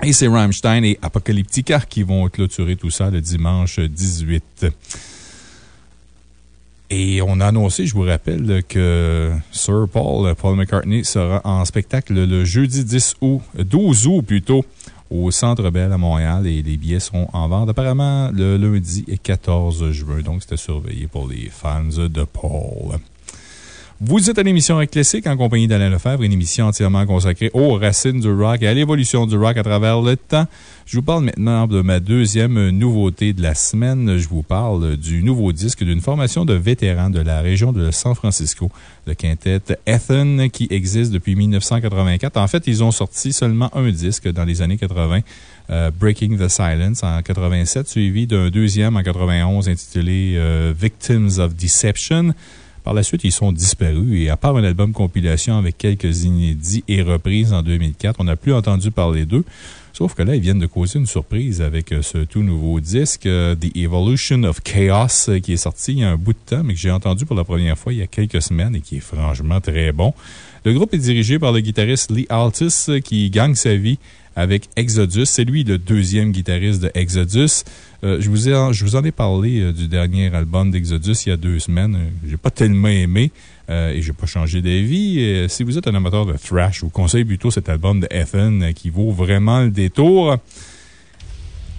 Et c'est Rammstein et Apocalyptica qui vont clôturer tout ça le dimanche 18. Et on a annoncé, je vous rappelle, que Sir Paul, Paul McCartney, sera en spectacle le jeudi 10 août, 12 août plutôt, au Centre Bell à Montréal et les billets seront en vente apparemment le lundi 14 juin. Donc, c'était surveillé pour les fans de Paul. Vous êtes à l'émission Rock Classique en compagnie d'Alain Lefebvre, une émission entièrement consacrée aux racines du rock et à l'évolution du rock à travers le temps. Je vous parle maintenant de ma deuxième nouveauté de la semaine. Je vous parle du nouveau disque d'une formation de vétérans de la région de San Francisco, le quintet Ethan, qui existe depuis 1984. En fait, ils ont sorti seulement un disque dans les années 80. euh, Breaking the Silence en 87, suivi d'un deuxième en 91 intitulé euh, Victims of Deception. Par la suite, ils sont disparus et à part un album compilation avec quelques inédits et reprises en 2004, on n'a plus entendu parler d'eux. Sauf que là, ils viennent de causer une surprise avec euh, ce tout nouveau disque, euh, The Evolution of Chaos, euh, qui est sorti il y a un bout de temps, mais que j'ai entendu pour la première fois il y a quelques semaines et qui est franchement très bon. Le groupe est dirigé par le guitariste Lee Altis, qui gagne sa vie avec Exodus. C'est lui le deuxième guitariste de Exodus. Euh, je, vous ai je vous en ai parlé euh, du dernier album d'Exodus il y a deux semaines. Euh, J'ai pas tellement aimé euh, et j'ai pas changé d'avis. Si vous êtes un amateur de thrash, je vous conseille plutôt cet album de Ethan qui vaut vraiment le détour.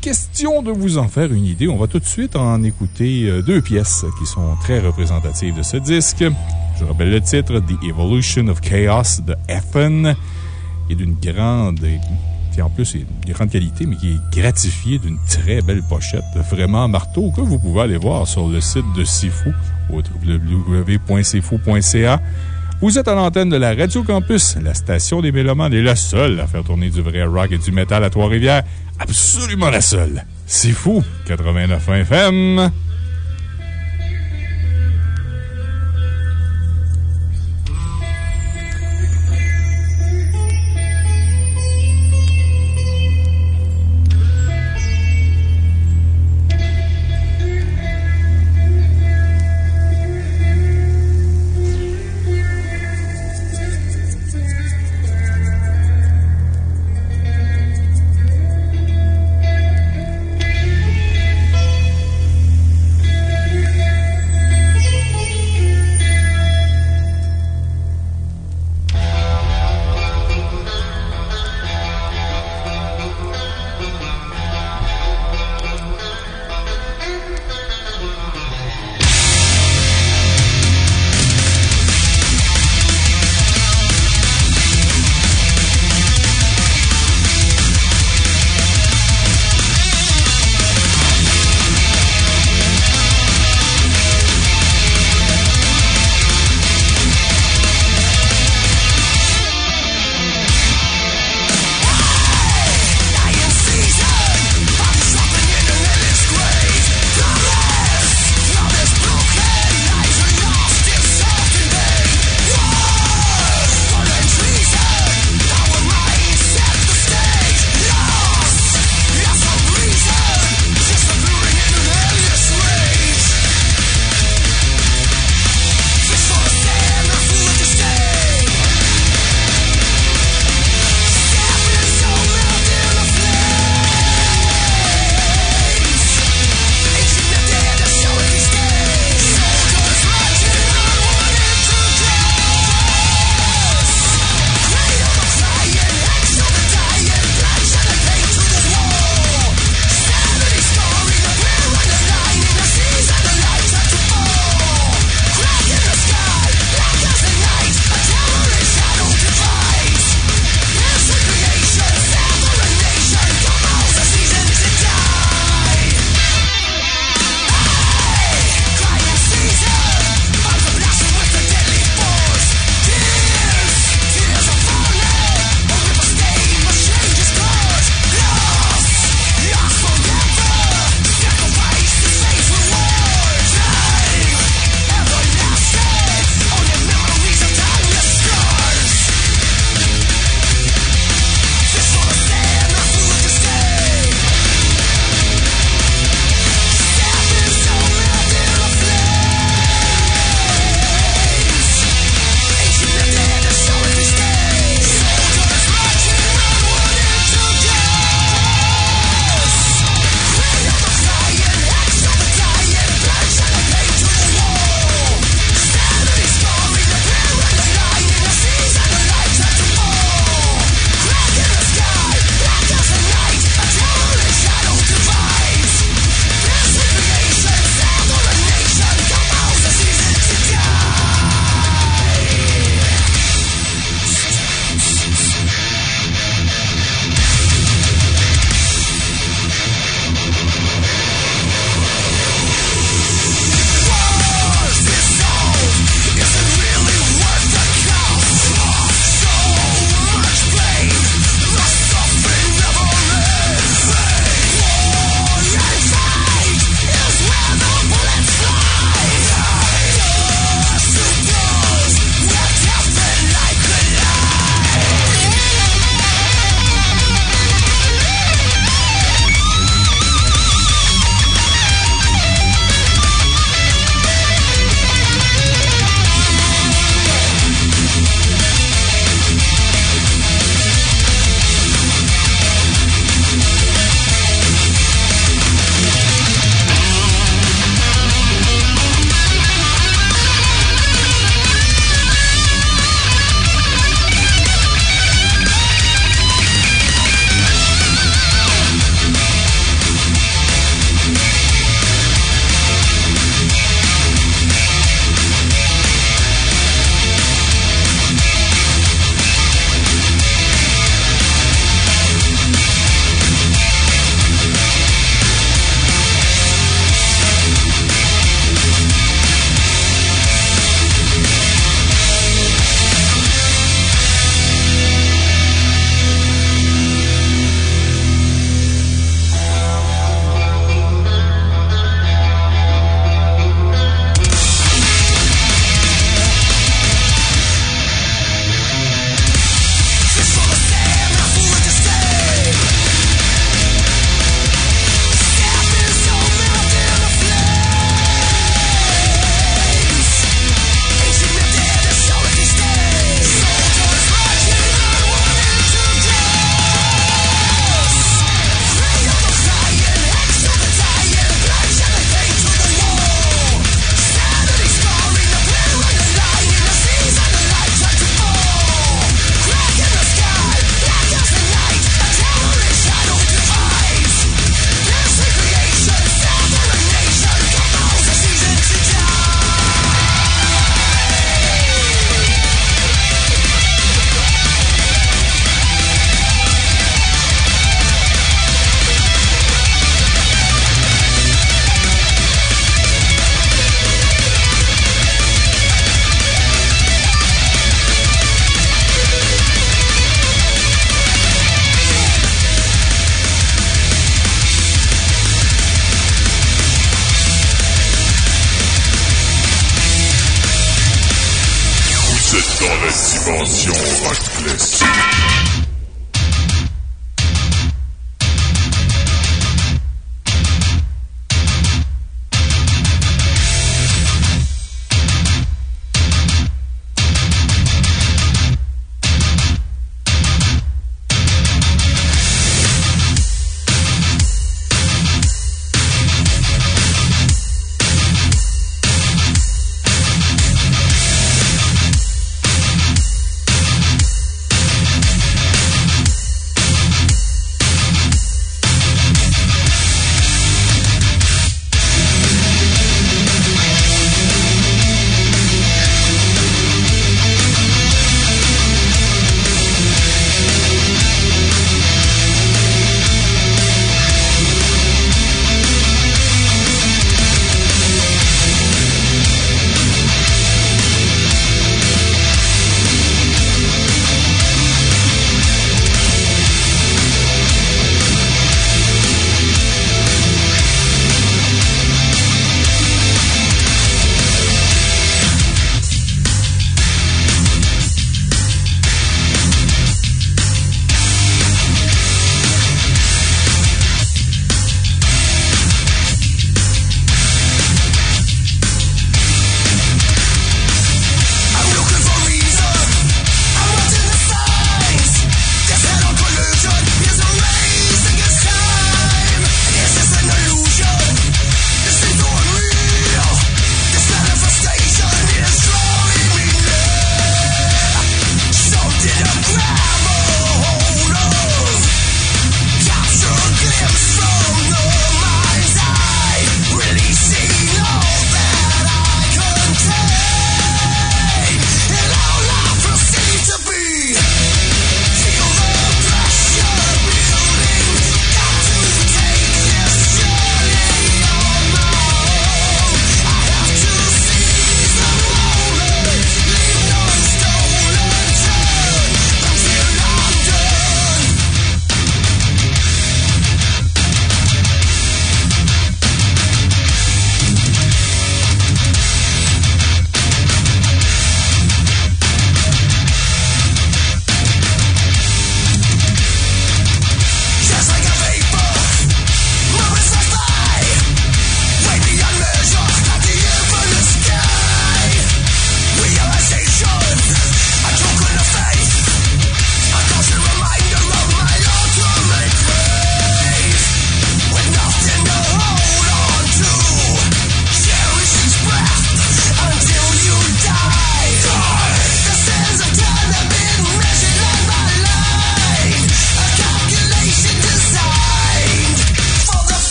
Question de vous en faire une idée, on va tout de suite en écouter deux pièces qui sont très représentatives de ce disque. Je rappelle le titre, The Evolution of Chaos de Ethan, est d'une grande, qui en plus est d'une grande qualité, mais qui est gratifié d'une très belle pochette, vraiment marteau, que vous pouvez aller voir sur le site de Sifu au. Vous êtes à l'antenne de la Radio Campus, la station des Mélomanes est la seule à faire tourner du vrai rock et du métal à Trois-Rivières. Absolument la seule. C'est fou, 89 FM.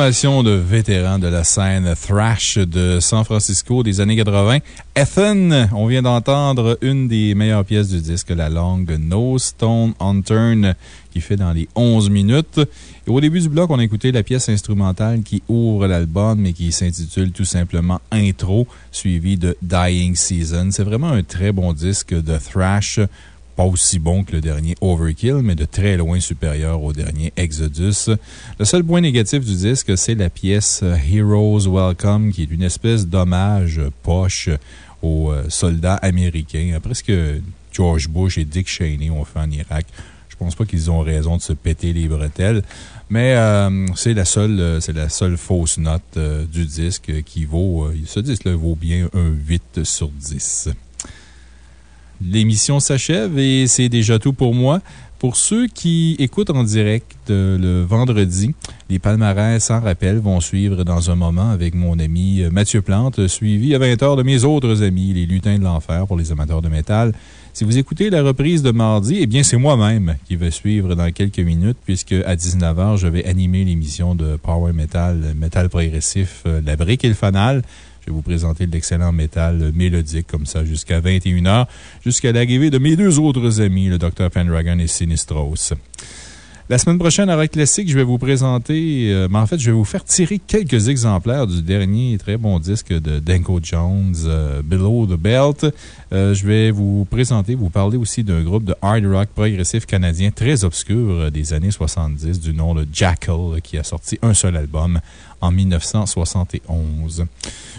De vétérans de la scène thrash de San Francisco des années 80. Ethan, on vient d'entendre une des meilleures pièces du disque, la longue No Stone Unturned, qui fait dans les 11 minutes. Et au début du bloc, on a écouté la pièce instrumentale qui ouvre l'album et qui s'intitule tout simplement Intro, suivie de Dying Season. C'est vraiment un très bon disque de thrash pas aussi bon que le dernier Overkill, mais de très loin supérieur au dernier Exodus. Le seul point négatif du disque, c'est la pièce Heroes Welcome, qui est une espèce d'hommage poche aux euh, soldats américains, après ce que George Bush et Dick Cheney ont fait en Irak. Je pense pas qu'ils ont raison de se péter les bretelles. Mais euh, c'est la, seule, euh, c'est la seule fausse note du disque qui vaut. ce disque-là vaut bien un 8 sur 10. L'émission s'achève et c'est déjà tout pour moi. Pour ceux qui écoutent en direct euh, le vendredi, les palmarès sans rappel vont suivre dans un moment avec mon ami euh, Mathieu Plante, suivi à 20h de mes autres amis, les lutins de l'enfer pour les amateurs de métal. Si vous écoutez la reprise de mardi, eh bien, c'est moi-même qui vais suivre dans quelques minutes, puisque à 19h, je vais animer l'émission de Power Metal, Metal progressif, euh, La Brique et le Fanal. Je vais vous présenter de l'excellent métal mélodique comme ça jusqu'à 21h, jusqu'à l'arrivée de mes deux autres amis, le Dr. Pendragon et Sinistros. La semaine prochaine, à Rock Classique, je vais vous présenter, euh, mais en fait, je vais vous faire tirer quelques exemplaires du dernier très bon disque de Danko Jones, euh, Below the Belt. Euh, je vais vous présenter, vous parler aussi d'un groupe de hard rock progressif canadien très obscur des années 70 du nom de Jackal, qui a sorti un seul album en 1971.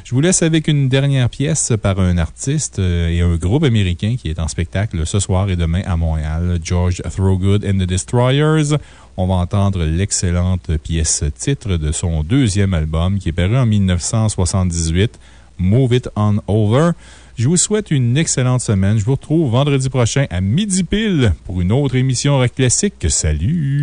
Je vous laisse avec une dernière pièce par un artiste euh, et un groupe américain qui est en spectacle ce soir et demain à Montréal, George Throgood and the Destroyers. On va entendre l'excellente pièce titre de son deuxième album qui est paru en 1978, Move It On Over. Je vous souhaite une excellente semaine. Je vous retrouve vendredi prochain à midi pile pour une autre émission Rock Classique. Salut!